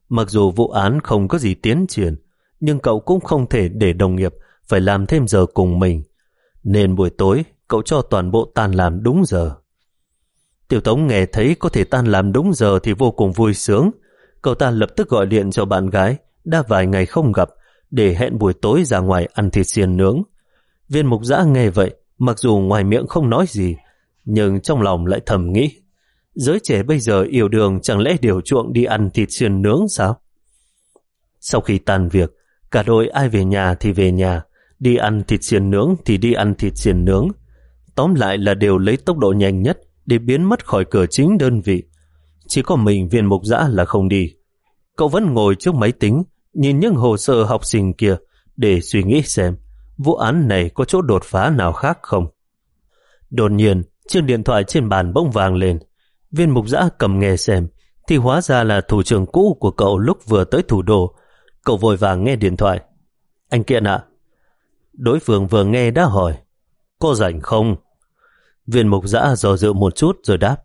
Mặc dù vụ án không có gì tiến triển, nhưng cậu cũng không thể để đồng nghiệp phải làm thêm giờ cùng mình. Nên buổi tối, cậu cho toàn bộ tan làm đúng giờ. Tiểu Tống nghe thấy có thể tan làm đúng giờ thì vô cùng vui sướng. Cậu ta lập tức gọi điện cho bạn gái, đã vài ngày không gặp, để hẹn buổi tối ra ngoài ăn thịt xiên nướng. Viên mục giã nghe vậy, mặc dù ngoài miệng không nói gì, nhưng trong lòng lại thầm nghĩ, giới trẻ bây giờ yêu đường chẳng lẽ điều chuộng đi ăn thịt xiên nướng sao? Sau khi tan việc, cả đôi ai về nhà thì về nhà, đi ăn thịt xiên nướng thì đi ăn thịt xiên nướng. Tóm lại là đều lấy tốc độ nhanh nhất để biến mất khỏi cửa chính đơn vị. Chỉ có mình viên mục giã là không đi. Cậu vẫn ngồi trước máy tính, nhìn những hồ sơ học sinh kia để suy nghĩ xem vụ án này có chỗ đột phá nào khác không. Đột nhiên, chiếc điện thoại trên bàn bỗng vàng lên. Viên mục giã cầm nghe xem, thì hóa ra là thủ trưởng cũ của cậu lúc vừa tới thủ đô. Cậu vội vàng nghe điện thoại. Anh Kiện ạ. Đối phương vừa nghe đã hỏi. Có rảnh không? Viên mục giã dò dự một chút rồi đáp.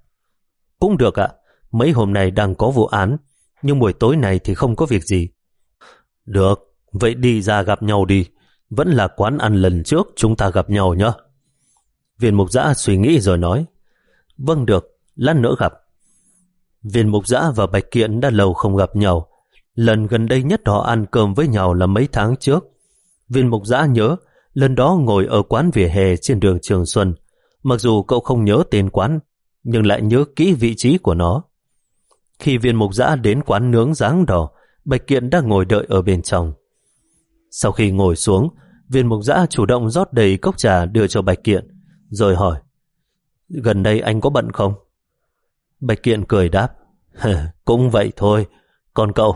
Cũng được ạ. Mấy hôm nay đang có vụ án, nhưng buổi tối này thì không có việc gì. Được, vậy đi ra gặp nhau đi. Vẫn là quán ăn lần trước chúng ta gặp nhau nhé. Viên mục giã suy nghĩ rồi nói. Vâng được, lát nữa gặp. Viên mục giã và Bạch Kiện đã lâu không gặp nhau. Lần gần đây nhất họ ăn cơm với nhau là mấy tháng trước. Viên mục giã nhớ, lần đó ngồi ở quán vỉa hè trên đường Trường Xuân. Mặc dù cậu không nhớ tên quán, nhưng lại nhớ kỹ vị trí của nó. Khi viên mục giã đến quán nướng dáng đỏ, Bạch Kiện đang ngồi đợi ở bên trong. Sau khi ngồi xuống, viên mục giã chủ động rót đầy cốc trà đưa cho Bạch Kiện, rồi hỏi, gần đây anh có bận không? Bạch Kiện cười đáp, cũng vậy thôi, còn cậu,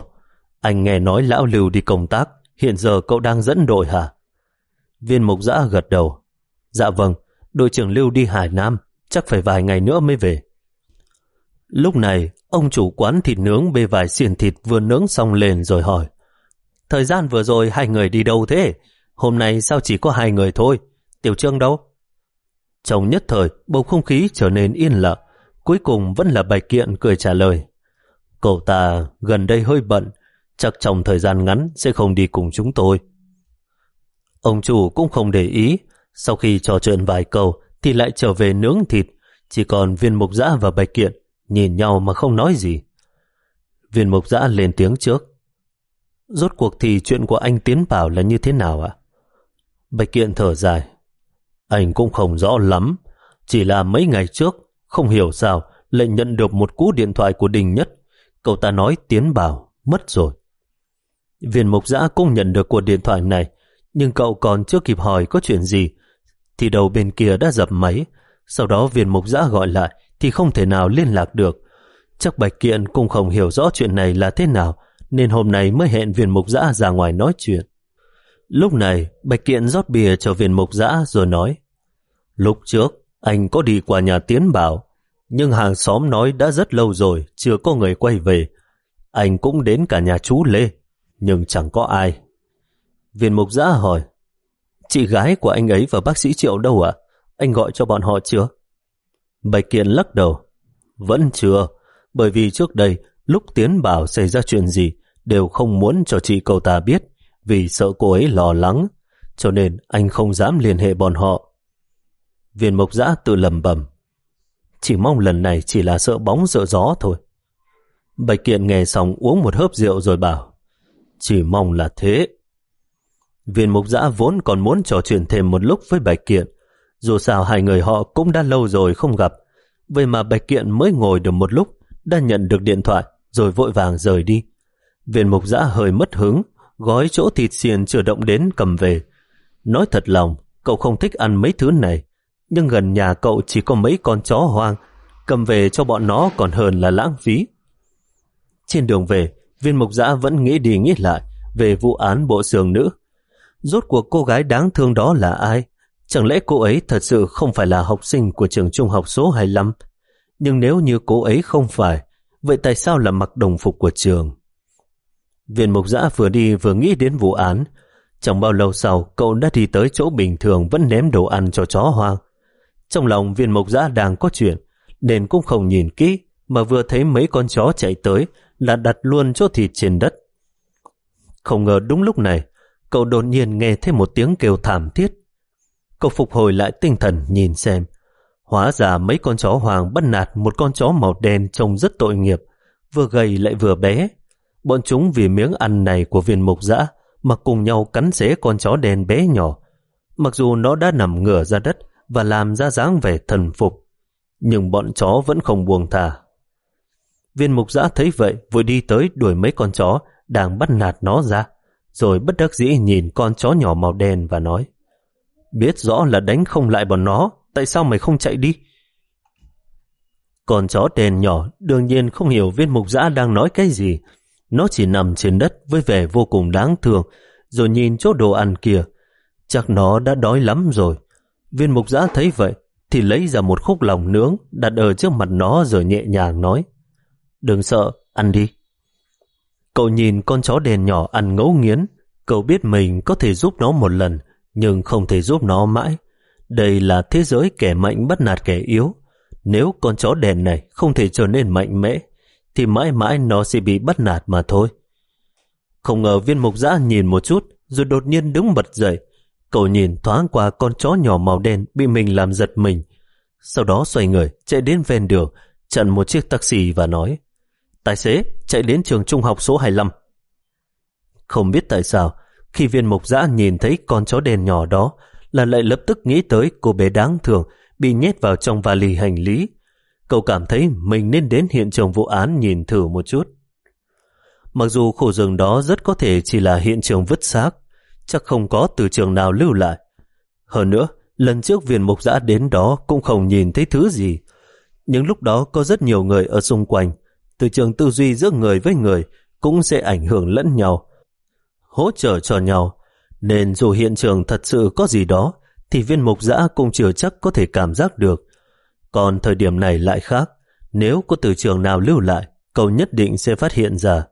anh nghe nói lão lưu đi công tác, hiện giờ cậu đang dẫn đội hả? Viên mục giã gật đầu, dạ vâng, đội trưởng lưu đi Hải Nam, chắc phải vài ngày nữa mới về. Lúc này, ông chủ quán thịt nướng bê vài xiên thịt vừa nướng xong lên rồi hỏi, Thời gian vừa rồi hai người đi đâu thế? Hôm nay sao chỉ có hai người thôi? Tiểu Trương đâu? Trong nhất thời, bầu không khí trở nên yên lặng. Cuối cùng vẫn là Bạch Kiện cười trả lời. Cậu ta gần đây hơi bận, chắc trong thời gian ngắn sẽ không đi cùng chúng tôi. Ông chủ cũng không để ý, sau khi trò chuyện vài câu thì lại trở về nướng thịt, chỉ còn viên mục giã và Bạch Kiện nhìn nhau mà không nói gì. Viên mục giã lên tiếng trước. Rốt cuộc thì chuyện của anh Tiến Bảo là như thế nào ạ? Bạch Kiện thở dài. Anh cũng không rõ lắm. Chỉ là mấy ngày trước, không hiểu sao, lại nhận được một cú điện thoại của Đình Nhất. Cậu ta nói Tiến Bảo mất rồi. Viên mục giã cũng nhận được cuộc điện thoại này, nhưng cậu còn chưa kịp hỏi có chuyện gì, thì đầu bên kia đã dập máy. Sau đó viên mục giã gọi lại, thì không thể nào liên lạc được. Chắc Bạch Kiện cũng không hiểu rõ chuyện này là thế nào, nên hôm nay mới hẹn viên mục giã ra ngoài nói chuyện. Lúc này, Bạch Kiện rót bia cho viên mục giã rồi nói Lúc trước, anh có đi qua nhà Tiến Bảo, nhưng hàng xóm nói đã rất lâu rồi, chưa có người quay về. Anh cũng đến cả nhà chú Lê, nhưng chẳng có ai. Viên mục giã hỏi Chị gái của anh ấy và bác sĩ Triệu đâu ạ? Anh gọi cho bọn họ chưa? Bạch Kiện lắc đầu Vẫn chưa, bởi vì trước đây lúc Tiến Bảo xảy ra chuyện gì đều không muốn cho chị cậu ta biết vì sợ cô ấy lo lắng, cho nên anh không dám liên hệ bọn họ. Viên mộc giã tự lầm bẩm, Chỉ mong lần này chỉ là sợ bóng sợ gió thôi. Bạch Kiện nghe xong uống một hớp rượu rồi bảo chỉ mong là thế. Viên mục giã vốn còn muốn trò chuyện thêm một lúc với Bạch Kiện. Dù sao hai người họ cũng đã lâu rồi không gặp. Vậy mà Bạch Kiện mới ngồi được một lúc đã nhận được điện thoại rồi vội vàng rời đi. Viên mục giã hơi mất hứng, gói chỗ thịt xiên chưa động đến cầm về. Nói thật lòng, cậu không thích ăn mấy thứ này, nhưng gần nhà cậu chỉ có mấy con chó hoang, cầm về cho bọn nó còn hơn là lãng phí. Trên đường về, viên mục giã vẫn nghĩ đi nghĩ lại về vụ án bộ xương nữ. Rốt cuộc cô gái đáng thương đó là ai? Chẳng lẽ cô ấy thật sự không phải là học sinh của trường trung học số 25? Nhưng nếu như cô ấy không phải, vậy tại sao là mặc đồng phục của trường? Viên mục giã vừa đi vừa nghĩ đến vụ án. Chẳng bao lâu sau, cậu đã đi tới chỗ bình thường vẫn ném đồ ăn cho chó hoang. Trong lòng viên mục giã đang có chuyện, nên cũng không nhìn kỹ, mà vừa thấy mấy con chó chạy tới là đặt luôn chỗ thịt trên đất. Không ngờ đúng lúc này, cậu đột nhiên nghe thấy một tiếng kêu thảm thiết. Cậu phục hồi lại tinh thần nhìn xem. Hóa ra mấy con chó hoàng bắt nạt một con chó màu đen trông rất tội nghiệp, vừa gầy lại vừa bé, Bọn chúng vì miếng ăn này của viên mục dã mà cùng nhau cắn xé con chó đen bé nhỏ. Mặc dù nó đã nằm ngửa ra đất và làm ra dáng vẻ thần phục, nhưng bọn chó vẫn không buông thả. Viên mục giã thấy vậy vừa đi tới đuổi mấy con chó đang bắt nạt nó ra, rồi bất đắc dĩ nhìn con chó nhỏ màu đen và nói Biết rõ là đánh không lại bọn nó, tại sao mày không chạy đi? Con chó đen nhỏ đương nhiên không hiểu viên mục giã đang nói cái gì, Nó chỉ nằm trên đất với vẻ vô cùng đáng thương, rồi nhìn chỗ đồ ăn kia. Chắc nó đã đói lắm rồi. Viên mục giã thấy vậy, thì lấy ra một khúc lòng nướng đặt ở trước mặt nó rồi nhẹ nhàng nói Đừng sợ, ăn đi. Cậu nhìn con chó đèn nhỏ ăn ngấu nghiến, cậu biết mình có thể giúp nó một lần, nhưng không thể giúp nó mãi. Đây là thế giới kẻ mạnh bắt nạt kẻ yếu. Nếu con chó đèn này không thể trở nên mạnh mẽ, thì mãi mãi nó sẽ bị bắt nạt mà thôi. Không ngờ viên mục giã nhìn một chút, rồi đột nhiên đứng bật dậy. Cậu nhìn thoáng qua con chó nhỏ màu đen bị mình làm giật mình. Sau đó xoay người, chạy đến ven đường, chặn một chiếc taxi và nói Tài xế, chạy đến trường trung học số 25. Không biết tại sao, khi viên mục giã nhìn thấy con chó đen nhỏ đó, là lại lập tức nghĩ tới cô bé đáng thương bị nhét vào trong vali hành lý. Cậu cảm thấy mình nên đến hiện trường vụ án nhìn thử một chút. Mặc dù khu rừng đó rất có thể chỉ là hiện trường vứt xác, chắc không có từ trường nào lưu lại. Hơn nữa, lần trước viên mục giã đến đó cũng không nhìn thấy thứ gì. Những lúc đó có rất nhiều người ở xung quanh, từ trường tư duy giữa người với người cũng sẽ ảnh hưởng lẫn nhau, hỗ trợ cho nhau, nên dù hiện trường thật sự có gì đó, thì viên mục giã cũng chưa chắc có thể cảm giác được. Còn thời điểm này lại khác, nếu có từ trường nào lưu lại, cậu nhất định sẽ phát hiện ra.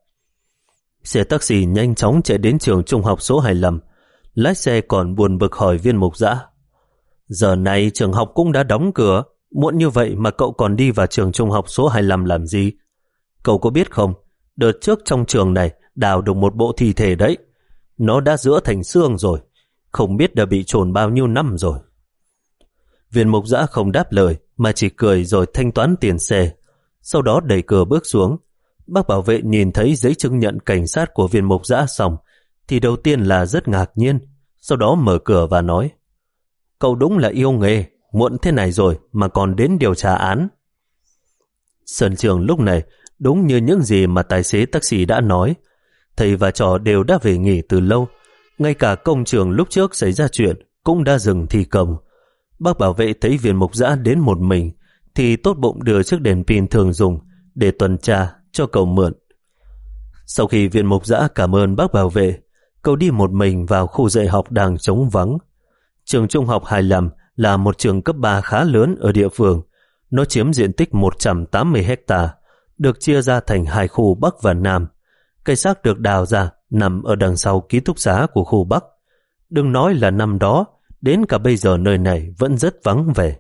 Xe taxi nhanh chóng chạy đến trường trung học số 25. Lái xe còn buồn bực hỏi viên mục giã. Giờ này trường học cũng đã đóng cửa, muộn như vậy mà cậu còn đi vào trường trung học số 25 làm gì? Cậu có biết không, đợt trước trong trường này đào được một bộ thi thể đấy. Nó đã giữa thành xương rồi, không biết đã bị trồn bao nhiêu năm rồi. Viên mục giã không đáp lời, mà chỉ cười rồi thanh toán tiền xe. Sau đó đẩy cửa bước xuống. Bác bảo vệ nhìn thấy giấy chứng nhận cảnh sát của viên mục giã xong, thì đầu tiên là rất ngạc nhiên, sau đó mở cửa và nói Cậu đúng là yêu nghề, muộn thế này rồi mà còn đến điều tra án. Sơn trường lúc này đúng như những gì mà tài xế taxi đã nói. Thầy và trò đều đã về nghỉ từ lâu, ngay cả công trường lúc trước xảy ra chuyện cũng đã dừng thi công. Bác bảo vệ thấy viên mục giã đến một mình thì tốt bụng đưa chiếc đèn pin thường dùng để tuần tra cho cậu mượn. Sau khi viên mục giã cảm ơn bác bảo vệ, cậu đi một mình vào khu dạy học đang trống vắng. Trường trung học Hải Lầm là một trường cấp 3 khá lớn ở địa phương. Nó chiếm diện tích 180 hecta, được chia ra thành hai khu Bắc và Nam. Cây xác được đào ra nằm ở đằng sau ký túc xá của khu Bắc. Đừng nói là năm đó, đến cả bây giờ nơi này vẫn rất vắng vẻ.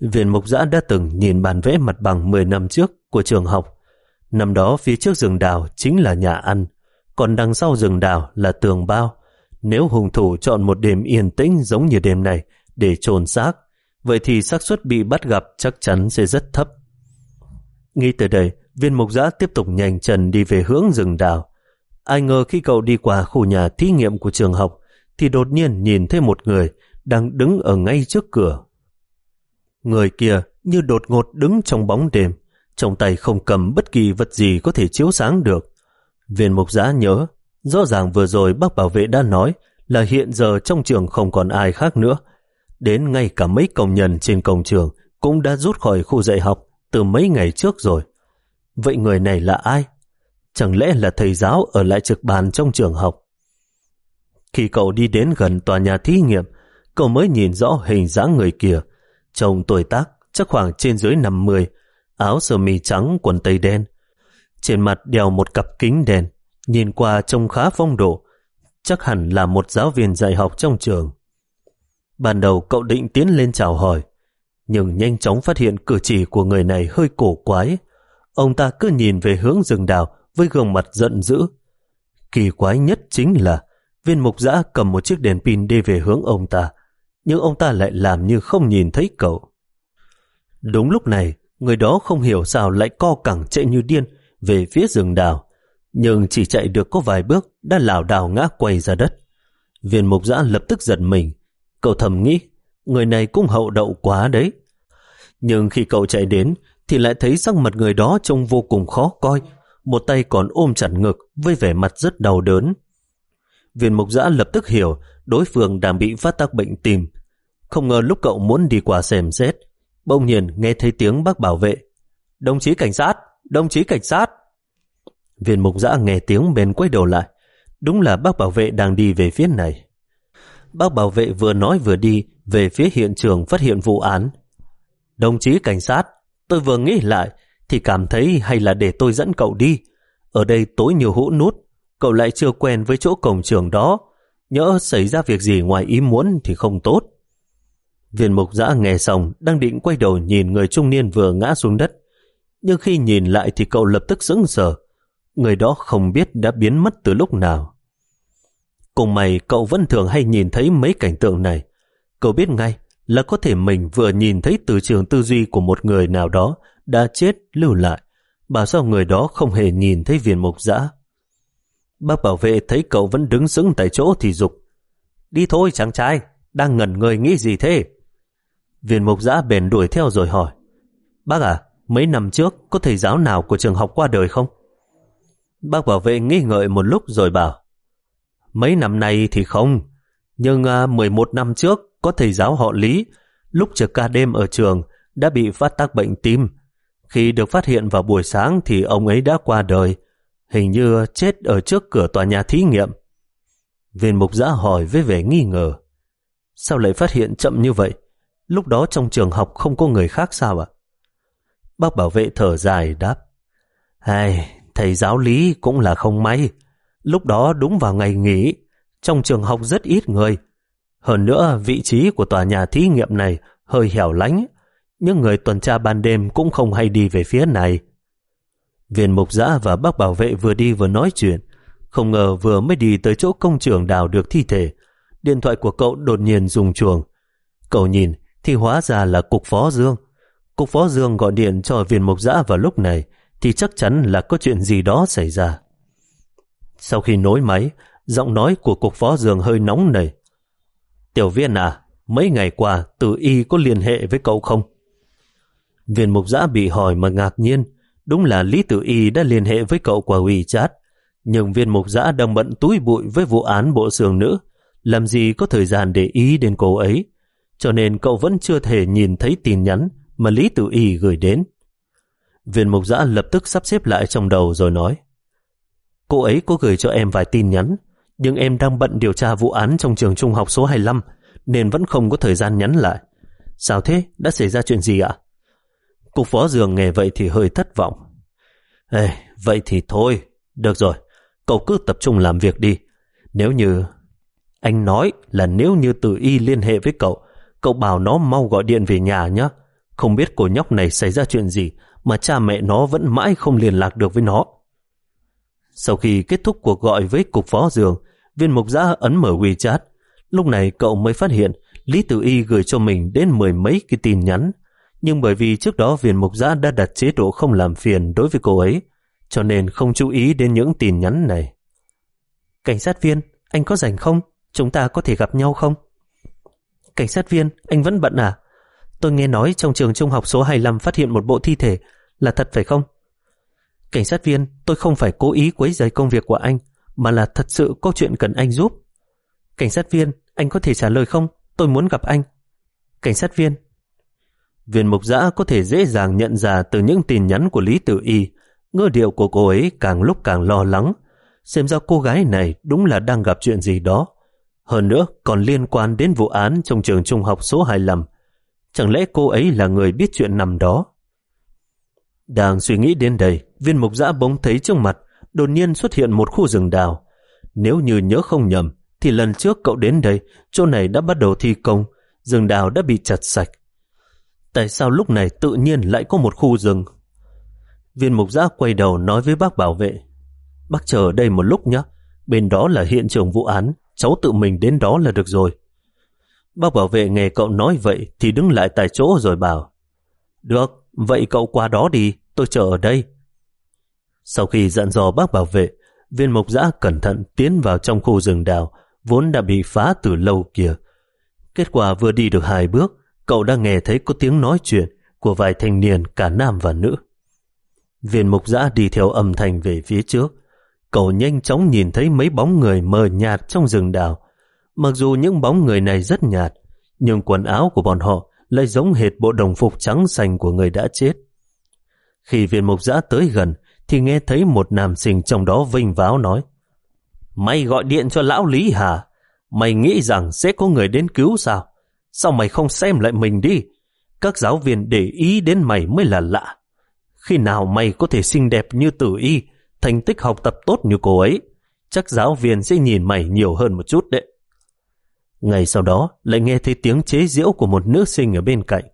Viện Mục Giã đã từng nhìn bản vẽ mặt bằng 10 năm trước của trường học. Năm đó phía trước rừng đào chính là nhà ăn, còn đằng sau rừng đào là tường bao. Nếu hung thủ chọn một đêm yên tĩnh giống như đêm này để trồn xác, vậy thì xác suất bị bắt gặp chắc chắn sẽ rất thấp. Nghĩ tới đây, viên mục giã tiếp tục nhanh chân đi về hướng rừng đào. Ai ngờ khi cậu đi qua khu nhà thí nghiệm của trường học, thì đột nhiên nhìn thấy một người đang đứng ở ngay trước cửa. Người kia như đột ngột đứng trong bóng đêm, trong tay không cầm bất kỳ vật gì có thể chiếu sáng được. Viên mục giã nhớ, rõ ràng vừa rồi bác bảo vệ đã nói là hiện giờ trong trường không còn ai khác nữa. Đến ngay cả mấy công nhân trên công trường cũng đã rút khỏi khu dạy học từ mấy ngày trước rồi. Vậy người này là ai? Chẳng lẽ là thầy giáo ở lại trực bàn trong trường học? Khi cậu đi đến gần tòa nhà thí nghiệm, cậu mới nhìn rõ hình dáng người kia. Trông tuổi tác chắc khoảng trên dưới 50, áo sơ mi trắng quần tây đen. Trên mặt đeo một cặp kính đen, nhìn qua trông khá phong độ, chắc hẳn là một giáo viên dạy học trong trường. Ban đầu cậu định tiến lên chào hỏi, nhưng nhanh chóng phát hiện cử chỉ của người này hơi cổ quái. Ông ta cứ nhìn về hướng rừng đào với gương mặt giận dữ. Kỳ quái nhất chính là viên mục giã cầm một chiếc đèn pin đi về hướng ông ta, nhưng ông ta lại làm như không nhìn thấy cậu. Đúng lúc này, người đó không hiểu sao lại co cẳng chạy như điên về phía rừng đào, nhưng chỉ chạy được có vài bước đã lảo đảo ngã quay ra đất. Viên mục giã lập tức giật mình, cậu thầm nghĩ, người này cũng hậu đậu quá đấy. Nhưng khi cậu chạy đến, thì lại thấy sắc mặt người đó trông vô cùng khó coi, một tay còn ôm chặt ngực với vẻ mặt rất đau đớn. Viên mục giã lập tức hiểu đối phương đang bị phát tác bệnh tim. Không ngờ lúc cậu muốn đi qua xem xét, bỗng nhiên nghe thấy tiếng bác bảo vệ. Đồng chí cảnh sát! Đồng chí cảnh sát! Viên mục giã nghe tiếng bên quay đầu lại. Đúng là bác bảo vệ đang đi về phía này. Bác bảo vệ vừa nói vừa đi về phía hiện trường phát hiện vụ án. Đồng chí cảnh sát, tôi vừa nghĩ lại thì cảm thấy hay là để tôi dẫn cậu đi. Ở đây tối nhiều hũ nút, cậu lại chưa quen với chỗ cổng trường đó. Nhỡ xảy ra việc gì ngoài ý muốn thì không tốt. Viên mục giã nghe xong đang định quay đầu nhìn người trung niên vừa ngã xuống đất. Nhưng khi nhìn lại thì cậu lập tức sững sờ. Người đó không biết đã biến mất từ lúc nào. Cùng mày cậu vẫn thường hay nhìn thấy mấy cảnh tượng này. Cậu biết ngay là có thể mình vừa nhìn thấy từ trường tư duy của một người nào đó đã chết lưu lại. Bảo sao người đó không hề nhìn thấy viên mục giã. Bác bảo vệ thấy cậu vẫn đứng sững tại chỗ thì dục Đi thôi chàng trai, đang ngẩn người nghĩ gì thế? Viên mục giã bền đuổi theo rồi hỏi. Bác à, mấy năm trước có thầy giáo nào của trường học qua đời không? Bác bảo vệ nghi ngợi một lúc rồi bảo. Mấy năm nay thì không, nhưng à, 11 năm trước có thầy giáo họ Lý, lúc trực ca đêm ở trường đã bị phát tác bệnh tim. Khi được phát hiện vào buổi sáng thì ông ấy đã qua đời, hình như chết ở trước cửa tòa nhà thí nghiệm. Viên mục giã hỏi với vẻ nghi ngờ. Sao lại phát hiện chậm như vậy? Lúc đó trong trường học không có người khác sao ạ? Bác bảo vệ thở dài đáp. Ai, thầy giáo lý cũng là không may. Lúc đó đúng vào ngày nghỉ, trong trường học rất ít người. Hơn nữa, vị trí của tòa nhà thí nghiệm này hơi hẻo lánh, nhưng người tuần tra ban đêm cũng không hay đi về phía này. Viên mục giã và bác bảo vệ vừa đi vừa nói chuyện, không ngờ vừa mới đi tới chỗ công trường đào được thi thể. Điện thoại của cậu đột nhiên dùng chuồng. Cậu nhìn thì hóa ra là Cục Phó Dương. Cục Phó Dương gọi điện cho viên mục giã vào lúc này thì chắc chắn là có chuyện gì đó xảy ra. Sau khi nối máy, giọng nói của Cục Phó Dương hơi nóng nảy. Tiểu viên à, mấy ngày qua Tử y có liên hệ với cậu không? Viên mục giã bị hỏi mà ngạc nhiên. Đúng là Lý Tử Y đã liên hệ với cậu qua WeChat. Nhưng viên mục giã đang bận túi bụi với vụ án bộ xương nữ. Làm gì có thời gian để ý đến cô ấy cho nên cậu vẫn chưa thể nhìn thấy tin nhắn mà Lý Tử Y gửi đến. Viên mục giã lập tức sắp xếp lại trong đầu rồi nói Cô ấy có gửi cho em vài tin nhắn nhưng em đang bận điều tra vụ án trong trường trung học số 25 nên vẫn không có thời gian nhắn lại. Sao thế? Đã xảy ra chuyện gì ạ? Cục phó dường nghe vậy thì hơi thất vọng. Ê, vậy thì thôi. Được rồi, cậu cứ tập trung làm việc đi. Nếu như... Anh nói là nếu như tự y liên hệ với cậu Cậu bảo nó mau gọi điện về nhà nhé. Không biết cô nhóc này xảy ra chuyện gì mà cha mẹ nó vẫn mãi không liên lạc được với nó. Sau khi kết thúc cuộc gọi với cục phó giường, viên mục giã ấn mở WeChat. Lúc này cậu mới phát hiện Lý Tử Y gửi cho mình đến mười mấy cái tin nhắn. Nhưng bởi vì trước đó viên mục giã đã đặt chế độ không làm phiền đối với cô ấy, cho nên không chú ý đến những tin nhắn này. Cảnh sát viên, anh có rảnh không? Chúng ta có thể gặp nhau không? Cảnh sát viên, anh vẫn bận à? Tôi nghe nói trong trường trung học số 25 phát hiện một bộ thi thể, là thật phải không? Cảnh sát viên, tôi không phải cố ý quấy rầy công việc của anh, mà là thật sự có chuyện cần anh giúp. Cảnh sát viên, anh có thể trả lời không? Tôi muốn gặp anh. Cảnh sát viên. Viên mục giã có thể dễ dàng nhận ra từ những tin nhắn của Lý Tử Y, ngơ điệu của cô ấy càng lúc càng lo lắng. Xem ra cô gái này đúng là đang gặp chuyện gì đó. Hơn nữa còn liên quan đến vụ án trong trường trung học số 25. Chẳng lẽ cô ấy là người biết chuyện nằm đó? Đang suy nghĩ đến đây, viên mục giã bỗng thấy trong mặt đột nhiên xuất hiện một khu rừng đào. Nếu như nhớ không nhầm, thì lần trước cậu đến đây, chỗ này đã bắt đầu thi công, rừng đào đã bị chặt sạch. Tại sao lúc này tự nhiên lại có một khu rừng? Viên mục giã quay đầu nói với bác bảo vệ. Bác chờ ở đây một lúc nhé, bên đó là hiện trường vụ án, cháu tự mình đến đó là được rồi. Bác bảo vệ nghe cậu nói vậy thì đứng lại tại chỗ rồi bảo Được, vậy cậu qua đó đi, tôi chờ ở đây. Sau khi dặn dò bác bảo vệ, viên mộc giã cẩn thận tiến vào trong khu rừng đào vốn đã bị phá từ lâu kia. Kết quả vừa đi được hai bước, cậu đã nghe thấy có tiếng nói chuyện của vài thanh niên cả nam và nữ. Viên mục giã đi theo âm thanh về phía trước, Cậu nhanh chóng nhìn thấy mấy bóng người mờ nhạt trong rừng đào. Mặc dù những bóng người này rất nhạt, nhưng quần áo của bọn họ lại giống hệt bộ đồng phục trắng xanh của người đã chết. Khi viên mục giã tới gần, thì nghe thấy một nam sinh trong đó vinh váo nói Mày gọi điện cho lão Lý hả? Mày nghĩ rằng sẽ có người đến cứu sao? Sao mày không xem lại mình đi? Các giáo viên để ý đến mày mới là lạ. Khi nào mày có thể xinh đẹp như tử y, thành tích học tập tốt như cô ấy, chắc giáo viên sẽ nhìn mày nhiều hơn một chút đấy. Ngày sau đó lại nghe thấy tiếng chế giễu của một nữ sinh ở bên cạnh.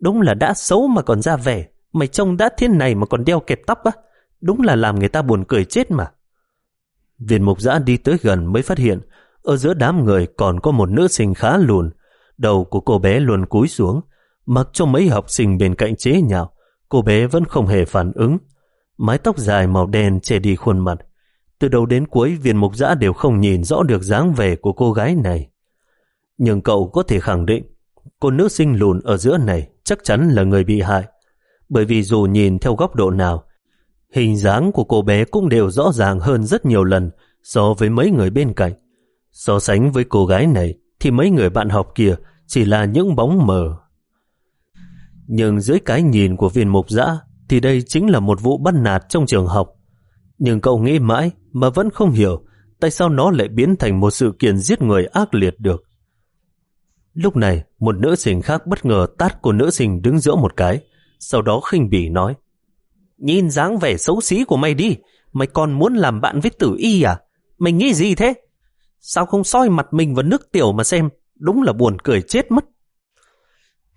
Đúng là đã xấu mà còn ra vẻ, mày trông đã thế này mà còn đeo kẹp tóc á, đúng là làm người ta buồn cười chết mà. Viên mục giã đi tới gần mới phát hiện ở giữa đám người còn có một nữ sinh khá lùn. Đầu của cô bé luôn cúi xuống, mặc cho mấy học sinh bên cạnh chế nhạo. Cô bé vẫn không hề phản ứng. Mái tóc dài màu đen che đi khuôn mặt. Từ đầu đến cuối viên mục giã đều không nhìn rõ được dáng vẻ của cô gái này. Nhưng cậu có thể khẳng định cô nữ sinh lùn ở giữa này chắc chắn là người bị hại. Bởi vì dù nhìn theo góc độ nào, hình dáng của cô bé cũng đều rõ ràng hơn rất nhiều lần so với mấy người bên cạnh. So sánh với cô gái này thì mấy người bạn học kia chỉ là những bóng mờ. Nhưng dưới cái nhìn của viên mục giã thì đây chính là một vụ bắt nạt trong trường học. Nhưng cậu nghĩ mãi mà vẫn không hiểu tại sao nó lại biến thành một sự kiện giết người ác liệt được. Lúc này, một nữ sinh khác bất ngờ tát cô nữ sinh đứng giữa một cái, sau đó khinh bỉ nói Nhìn dáng vẻ xấu xí của mày đi, mày còn muốn làm bạn với tử y à? Mày nghĩ gì thế? Sao không soi mặt mình vào nước tiểu mà xem, đúng là buồn cười chết mất.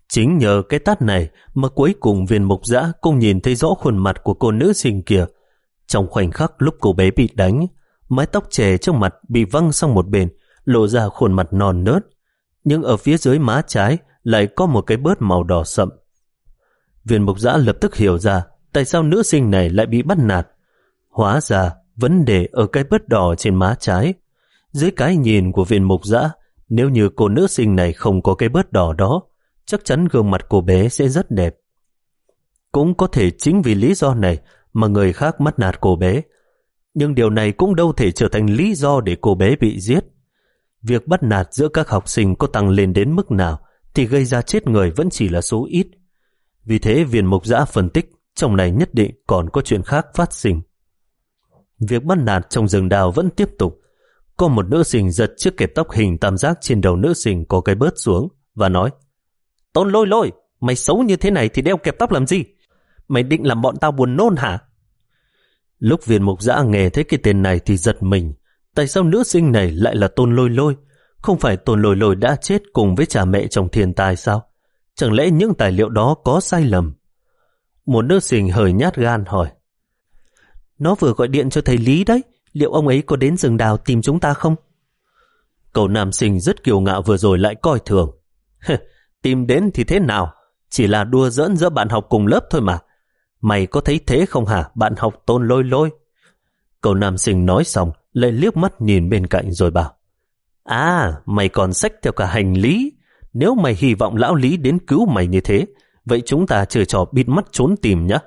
Chính nhờ cái tát này mà cuối cùng viên mục giã cũng nhìn thấy rõ khuôn mặt của cô nữ sinh kia. Trong khoảnh khắc lúc cô bé bị đánh, mái tóc chè trong mặt bị văng sang một bên, lộ ra khuôn mặt non nớt. Nhưng ở phía dưới má trái lại có một cái bớt màu đỏ sậm. Viên mục giã lập tức hiểu ra tại sao nữ sinh này lại bị bắt nạt. Hóa ra vấn đề ở cái bớt đỏ trên má trái. Dưới cái nhìn của viên mục giã, nếu như cô nữ sinh này không có cái bớt đỏ đó, chắc chắn gương mặt cô bé sẽ rất đẹp. Cũng có thể chính vì lý do này mà người khác bắt nạt cô bé. Nhưng điều này cũng đâu thể trở thành lý do để cô bé bị giết. Việc bắt nạt giữa các học sinh có tăng lên đến mức nào thì gây ra chết người vẫn chỉ là số ít. Vì thế viên mục giã phân tích trong này nhất định còn có chuyện khác phát sinh. Việc bắt nạt trong rừng đào vẫn tiếp tục. Có một nữ sinh giật chiếc kẹp tóc hình tam giác trên đầu nữ sinh có cái bớt xuống và nói Tôn lôi lôi, mày xấu như thế này thì đeo kẹp tóc làm gì? Mày định làm bọn tao buồn nôn hả? Lúc viên mục giã nghe thấy cái tên này thì giật mình. Tại sao nữ sinh này lại là tôn lôi lôi? Không phải tôn lôi lôi đã chết cùng với cha mẹ trong thiên tai sao? Chẳng lẽ những tài liệu đó có sai lầm? Một nữ sinh hơi nhát gan hỏi. Nó vừa gọi điện cho thầy Lý đấy. Liệu ông ấy có đến rừng đào tìm chúng ta không? Cậu nam sinh rất kiêu ngạo vừa rồi lại coi thường. tìm đến thì thế nào? Chỉ là đua dẫn giữa bạn học cùng lớp thôi mà. Mày có thấy thế không hả? Bạn học tôn lôi lôi. Cậu nam sinh nói xong, lại liếc mắt nhìn bên cạnh rồi bảo. À, mày còn sách theo cả hành lý. Nếu mày hy vọng lão lý đến cứu mày như thế, vậy chúng ta chơi trò bịt mắt trốn tìm nhé.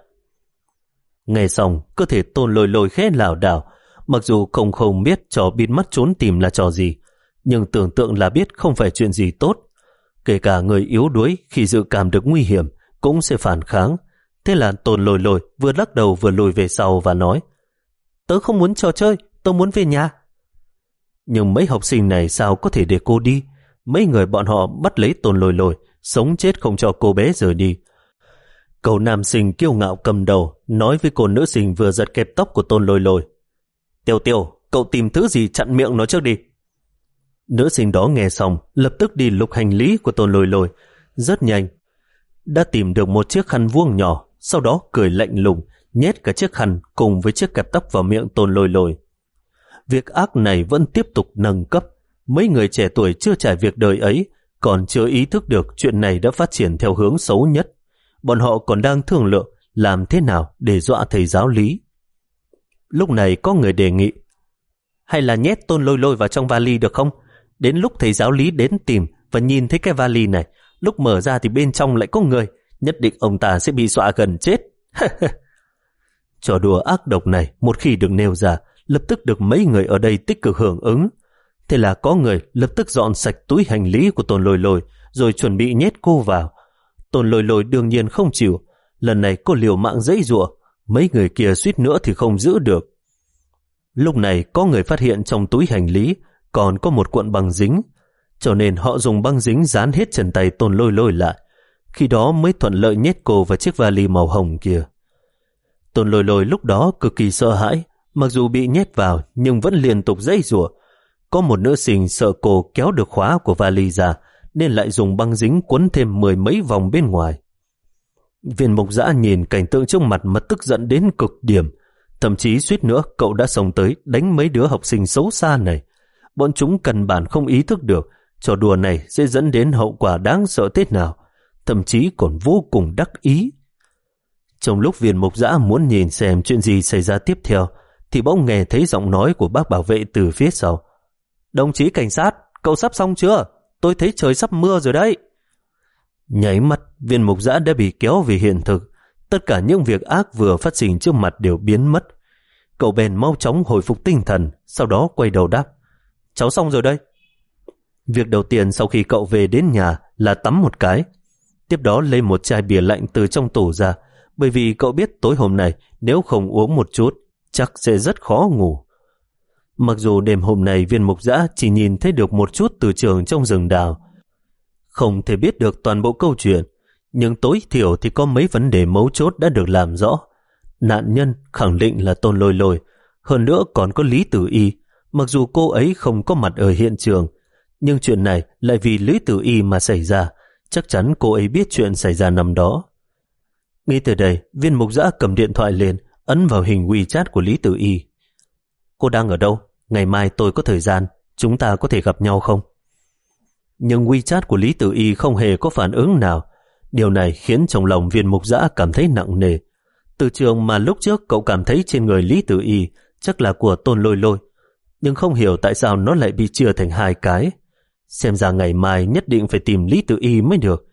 Nghe xong, cơ thể tôn lôi lôi khẽ lảo đảo, mặc dù không không biết trò bịt mắt trốn tìm là trò gì, nhưng tưởng tượng là biết không phải chuyện gì tốt. Kể cả người yếu đuối khi dự cảm được nguy hiểm cũng sẽ phản kháng. Thế là tôn lôi lôi vừa lắc đầu vừa lùi về sau và nói Tớ không muốn trò chơi, tớ muốn về nhà. Nhưng mấy học sinh này sao có thể để cô đi? Mấy người bọn họ bắt lấy tôn lôi lôi, sống chết không cho cô bé rời đi. Cậu nam sinh kiêu ngạo cầm đầu, nói với cô nữ sinh vừa giật kẹp tóc của tôn lôi lôi. Tiêu tiêu, cậu tìm thứ gì chặn miệng nó trước đi. Nữ sinh đó nghe xong, lập tức đi lục hành lý của tôn lôi lôi. Rất nhanh. Đã tìm được một chiếc khăn vuông nhỏ, sau đó cười lạnh lùng, nhét cả chiếc khăn cùng với chiếc kẹp tóc vào miệng tôn lôi lôi. Việc ác này vẫn tiếp tục nâng cấp. Mấy người trẻ tuổi chưa trải việc đời ấy, còn chưa ý thức được chuyện này đã phát triển theo hướng xấu nhất bọn họ còn đang thương lượng làm thế nào để dọa thầy giáo lý. Lúc này có người đề nghị, hay là nhét tôn lôi lôi vào trong vali được không? Đến lúc thầy giáo lý đến tìm và nhìn thấy cái vali này, lúc mở ra thì bên trong lại có người, nhất định ông ta sẽ bị dọa gần chết. Trò đùa ác độc này một khi được nêu ra, lập tức được mấy người ở đây tích cực hưởng ứng. Thế là có người lập tức dọn sạch túi hành lý của tôn lôi lôi, rồi chuẩn bị nhét cô vào. Tôn lôi lôi đương nhiên không chịu. Lần này cô liều mạng dãy rủa mấy người kia suýt nữa thì không giữ được. Lúc này có người phát hiện trong túi hành lý còn có một cuộn băng dính, cho nên họ dùng băng dính dán hết chân tay tôn lôi lôi lại. Khi đó mới thuận lợi nhét cô vào chiếc vali màu hồng kia. Tôn lôi lôi lúc đó cực kỳ sợ hãi, mặc dù bị nhét vào nhưng vẫn liên tục dây rủa. Có một nữ sinh sợ cô kéo được khóa của vali ra, nên lại dùng băng dính quấn thêm mười mấy vòng bên ngoài. Viên mục giã nhìn cảnh tượng trước mặt mà tức giận đến cực điểm, thậm chí suýt nữa cậu đã sống tới đánh mấy đứa học sinh xấu xa này. Bọn chúng cần bản không ý thức được trò đùa này sẽ dẫn đến hậu quả đáng sợ thế nào, thậm chí còn vô cùng đắc ý. Trong lúc viên mục giã muốn nhìn xem chuyện gì xảy ra tiếp theo, thì bỗng nghe thấy giọng nói của bác bảo vệ từ phía sau. Đồng chí cảnh sát, cậu sắp xong chưa? Tôi thấy trời sắp mưa rồi đấy. Nháy mắt, viên mục giã đã bị kéo về hiện thực. Tất cả những việc ác vừa phát sinh trước mặt đều biến mất. Cậu bèn mau chóng hồi phục tinh thần, sau đó quay đầu đáp. Cháu xong rồi đây. Việc đầu tiên sau khi cậu về đến nhà là tắm một cái. Tiếp đó lấy một chai bia lạnh từ trong tủ ra, bởi vì cậu biết tối hôm nay nếu không uống một chút, chắc sẽ rất khó ngủ. Mặc dù đêm hôm nay viên mục dã chỉ nhìn thấy được một chút từ trường trong rừng đào, không thể biết được toàn bộ câu chuyện, nhưng tối thiểu thì có mấy vấn đề mấu chốt đã được làm rõ. Nạn nhân khẳng định là tôn lôi lôi, hơn nữa còn có Lý Tử Y, mặc dù cô ấy không có mặt ở hiện trường, nhưng chuyện này lại vì Lý Tử Y mà xảy ra, chắc chắn cô ấy biết chuyện xảy ra năm đó. Ngay từ đây, viên mục giã cầm điện thoại lên, ấn vào hình WeChat của Lý Tử Y. Cô đang ở đâu? Ngày mai tôi có thời gian, chúng ta có thể gặp nhau không? Nhưng WeChat của Lý Tử Y không hề có phản ứng nào. Điều này khiến trong lòng viên mục giã cảm thấy nặng nề. Từ trường mà lúc trước cậu cảm thấy trên người Lý Tử Y chắc là của tôn lôi lôi, nhưng không hiểu tại sao nó lại bị chia thành hai cái. Xem ra ngày mai nhất định phải tìm Lý Tử Y mới được.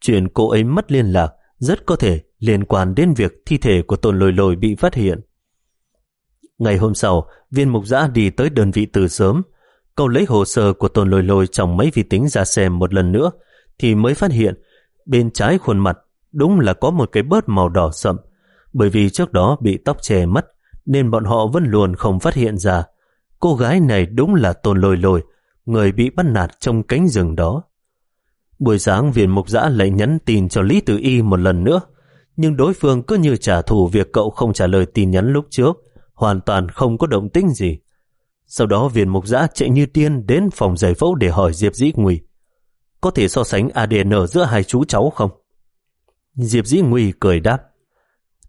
Chuyện cô ấy mất liên lạc rất có thể liên quan đến việc thi thể của tôn lôi lôi bị phát hiện. Ngày hôm sau, viên mục giã đi tới đơn vị từ sớm. Cậu lấy hồ sơ của tôn lôi lôi trong mấy vi tính ra xem một lần nữa, thì mới phát hiện bên trái khuôn mặt đúng là có một cái bớt màu đỏ sậm. Bởi vì trước đó bị tóc che mất, nên bọn họ vẫn luôn không phát hiện ra. Cô gái này đúng là tôn lôi lôi, người bị bắt nạt trong cánh rừng đó. Buổi sáng viên mục giã lại nhắn tin cho Lý Tử Y một lần nữa, nhưng đối phương cứ như trả thù việc cậu không trả lời tin nhắn lúc trước, hoàn toàn không có động tĩnh gì. Sau đó viên mục giã chạy như tiên đến phòng giải phẫu để hỏi Diệp Dĩ Nguy. Có thể so sánh ADN giữa hai chú cháu không? Diệp Dĩ Nguy cười đáp.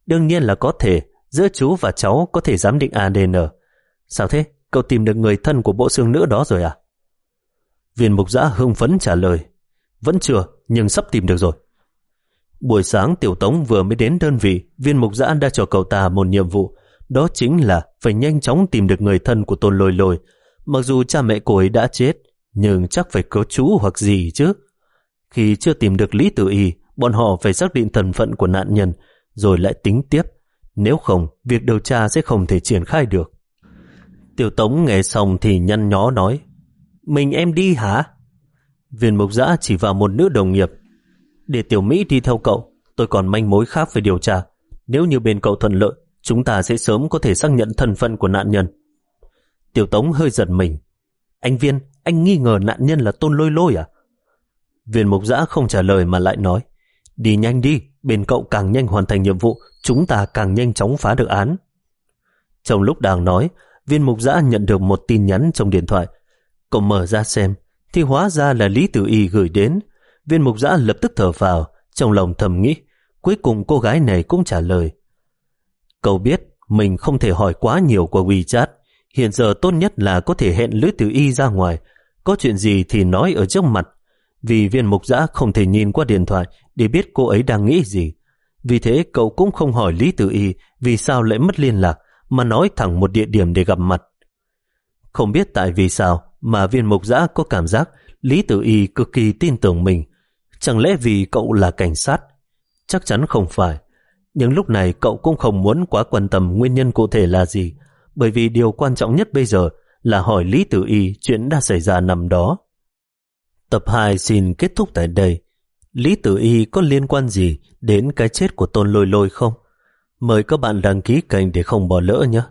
Đương nhiên là có thể, giữa chú và cháu có thể giám định ADN. Sao thế? Cậu tìm được người thân của bộ xương nữ đó rồi à? Viên mục giã hưng phấn trả lời. Vẫn chưa, nhưng sắp tìm được rồi. Buổi sáng Tiểu Tống vừa mới đến đơn vị, viên mục giã đã cho cậu ta một nhiệm vụ, đó chính là phải nhanh chóng tìm được người thân của tôn lôi lôi. Mặc dù cha mẹ cô ấy đã chết, nhưng chắc phải có chú hoặc gì chứ. Khi chưa tìm được Lý Tử Y, bọn họ phải xác định thân phận của nạn nhân, rồi lại tính tiếp. Nếu không, việc điều tra sẽ không thể triển khai được. Tiểu Tống nghe xong thì nhăn nhó nói, Mình em đi hả? Viên mục giã chỉ vào một nữ đồng nghiệp. Để Tiểu Mỹ đi theo cậu, tôi còn manh mối khác phải điều tra. Nếu như bên cậu thuận lợi, chúng ta sẽ sớm có thể xác nhận thân phận của nạn nhân. Tiểu Tống hơi giật mình. Anh Viên, anh nghi ngờ nạn nhân là tôn lôi lôi à? Viên mục giã không trả lời mà lại nói. Đi nhanh đi, bên cậu càng nhanh hoàn thành nhiệm vụ, chúng ta càng nhanh chóng phá được án. Trong lúc đang nói, viên mục giã nhận được một tin nhắn trong điện thoại. Cậu mở ra xem, thì hóa ra là Lý Tử Y gửi đến. Viên mục giã lập tức thở vào, trong lòng thầm nghĩ, cuối cùng cô gái này cũng trả lời. Cậu biết mình không thể hỏi quá nhiều qua WeChat, hiện giờ tốt nhất là có thể hẹn Lý Tử Y ra ngoài, có chuyện gì thì nói ở trước mặt, vì viên mục giã không thể nhìn qua điện thoại để biết cô ấy đang nghĩ gì. Vì thế cậu cũng không hỏi Lý Tử Y vì sao lại mất liên lạc, mà nói thẳng một địa điểm để gặp mặt. Không biết tại vì sao, mà viên mục giã có cảm giác Lý Tử Y cực kỳ tin tưởng mình. Chẳng lẽ vì cậu là cảnh sát? Chắc chắn không phải. Nhưng lúc này cậu cũng không muốn quá quan tâm nguyên nhân cụ thể là gì, bởi vì điều quan trọng nhất bây giờ là hỏi Lý Tử Y chuyện đã xảy ra năm đó. Tập 2 xin kết thúc tại đây. Lý Tử Y có liên quan gì đến cái chết của Tôn Lôi Lôi không? Mời các bạn đăng ký kênh để không bỏ lỡ nhé.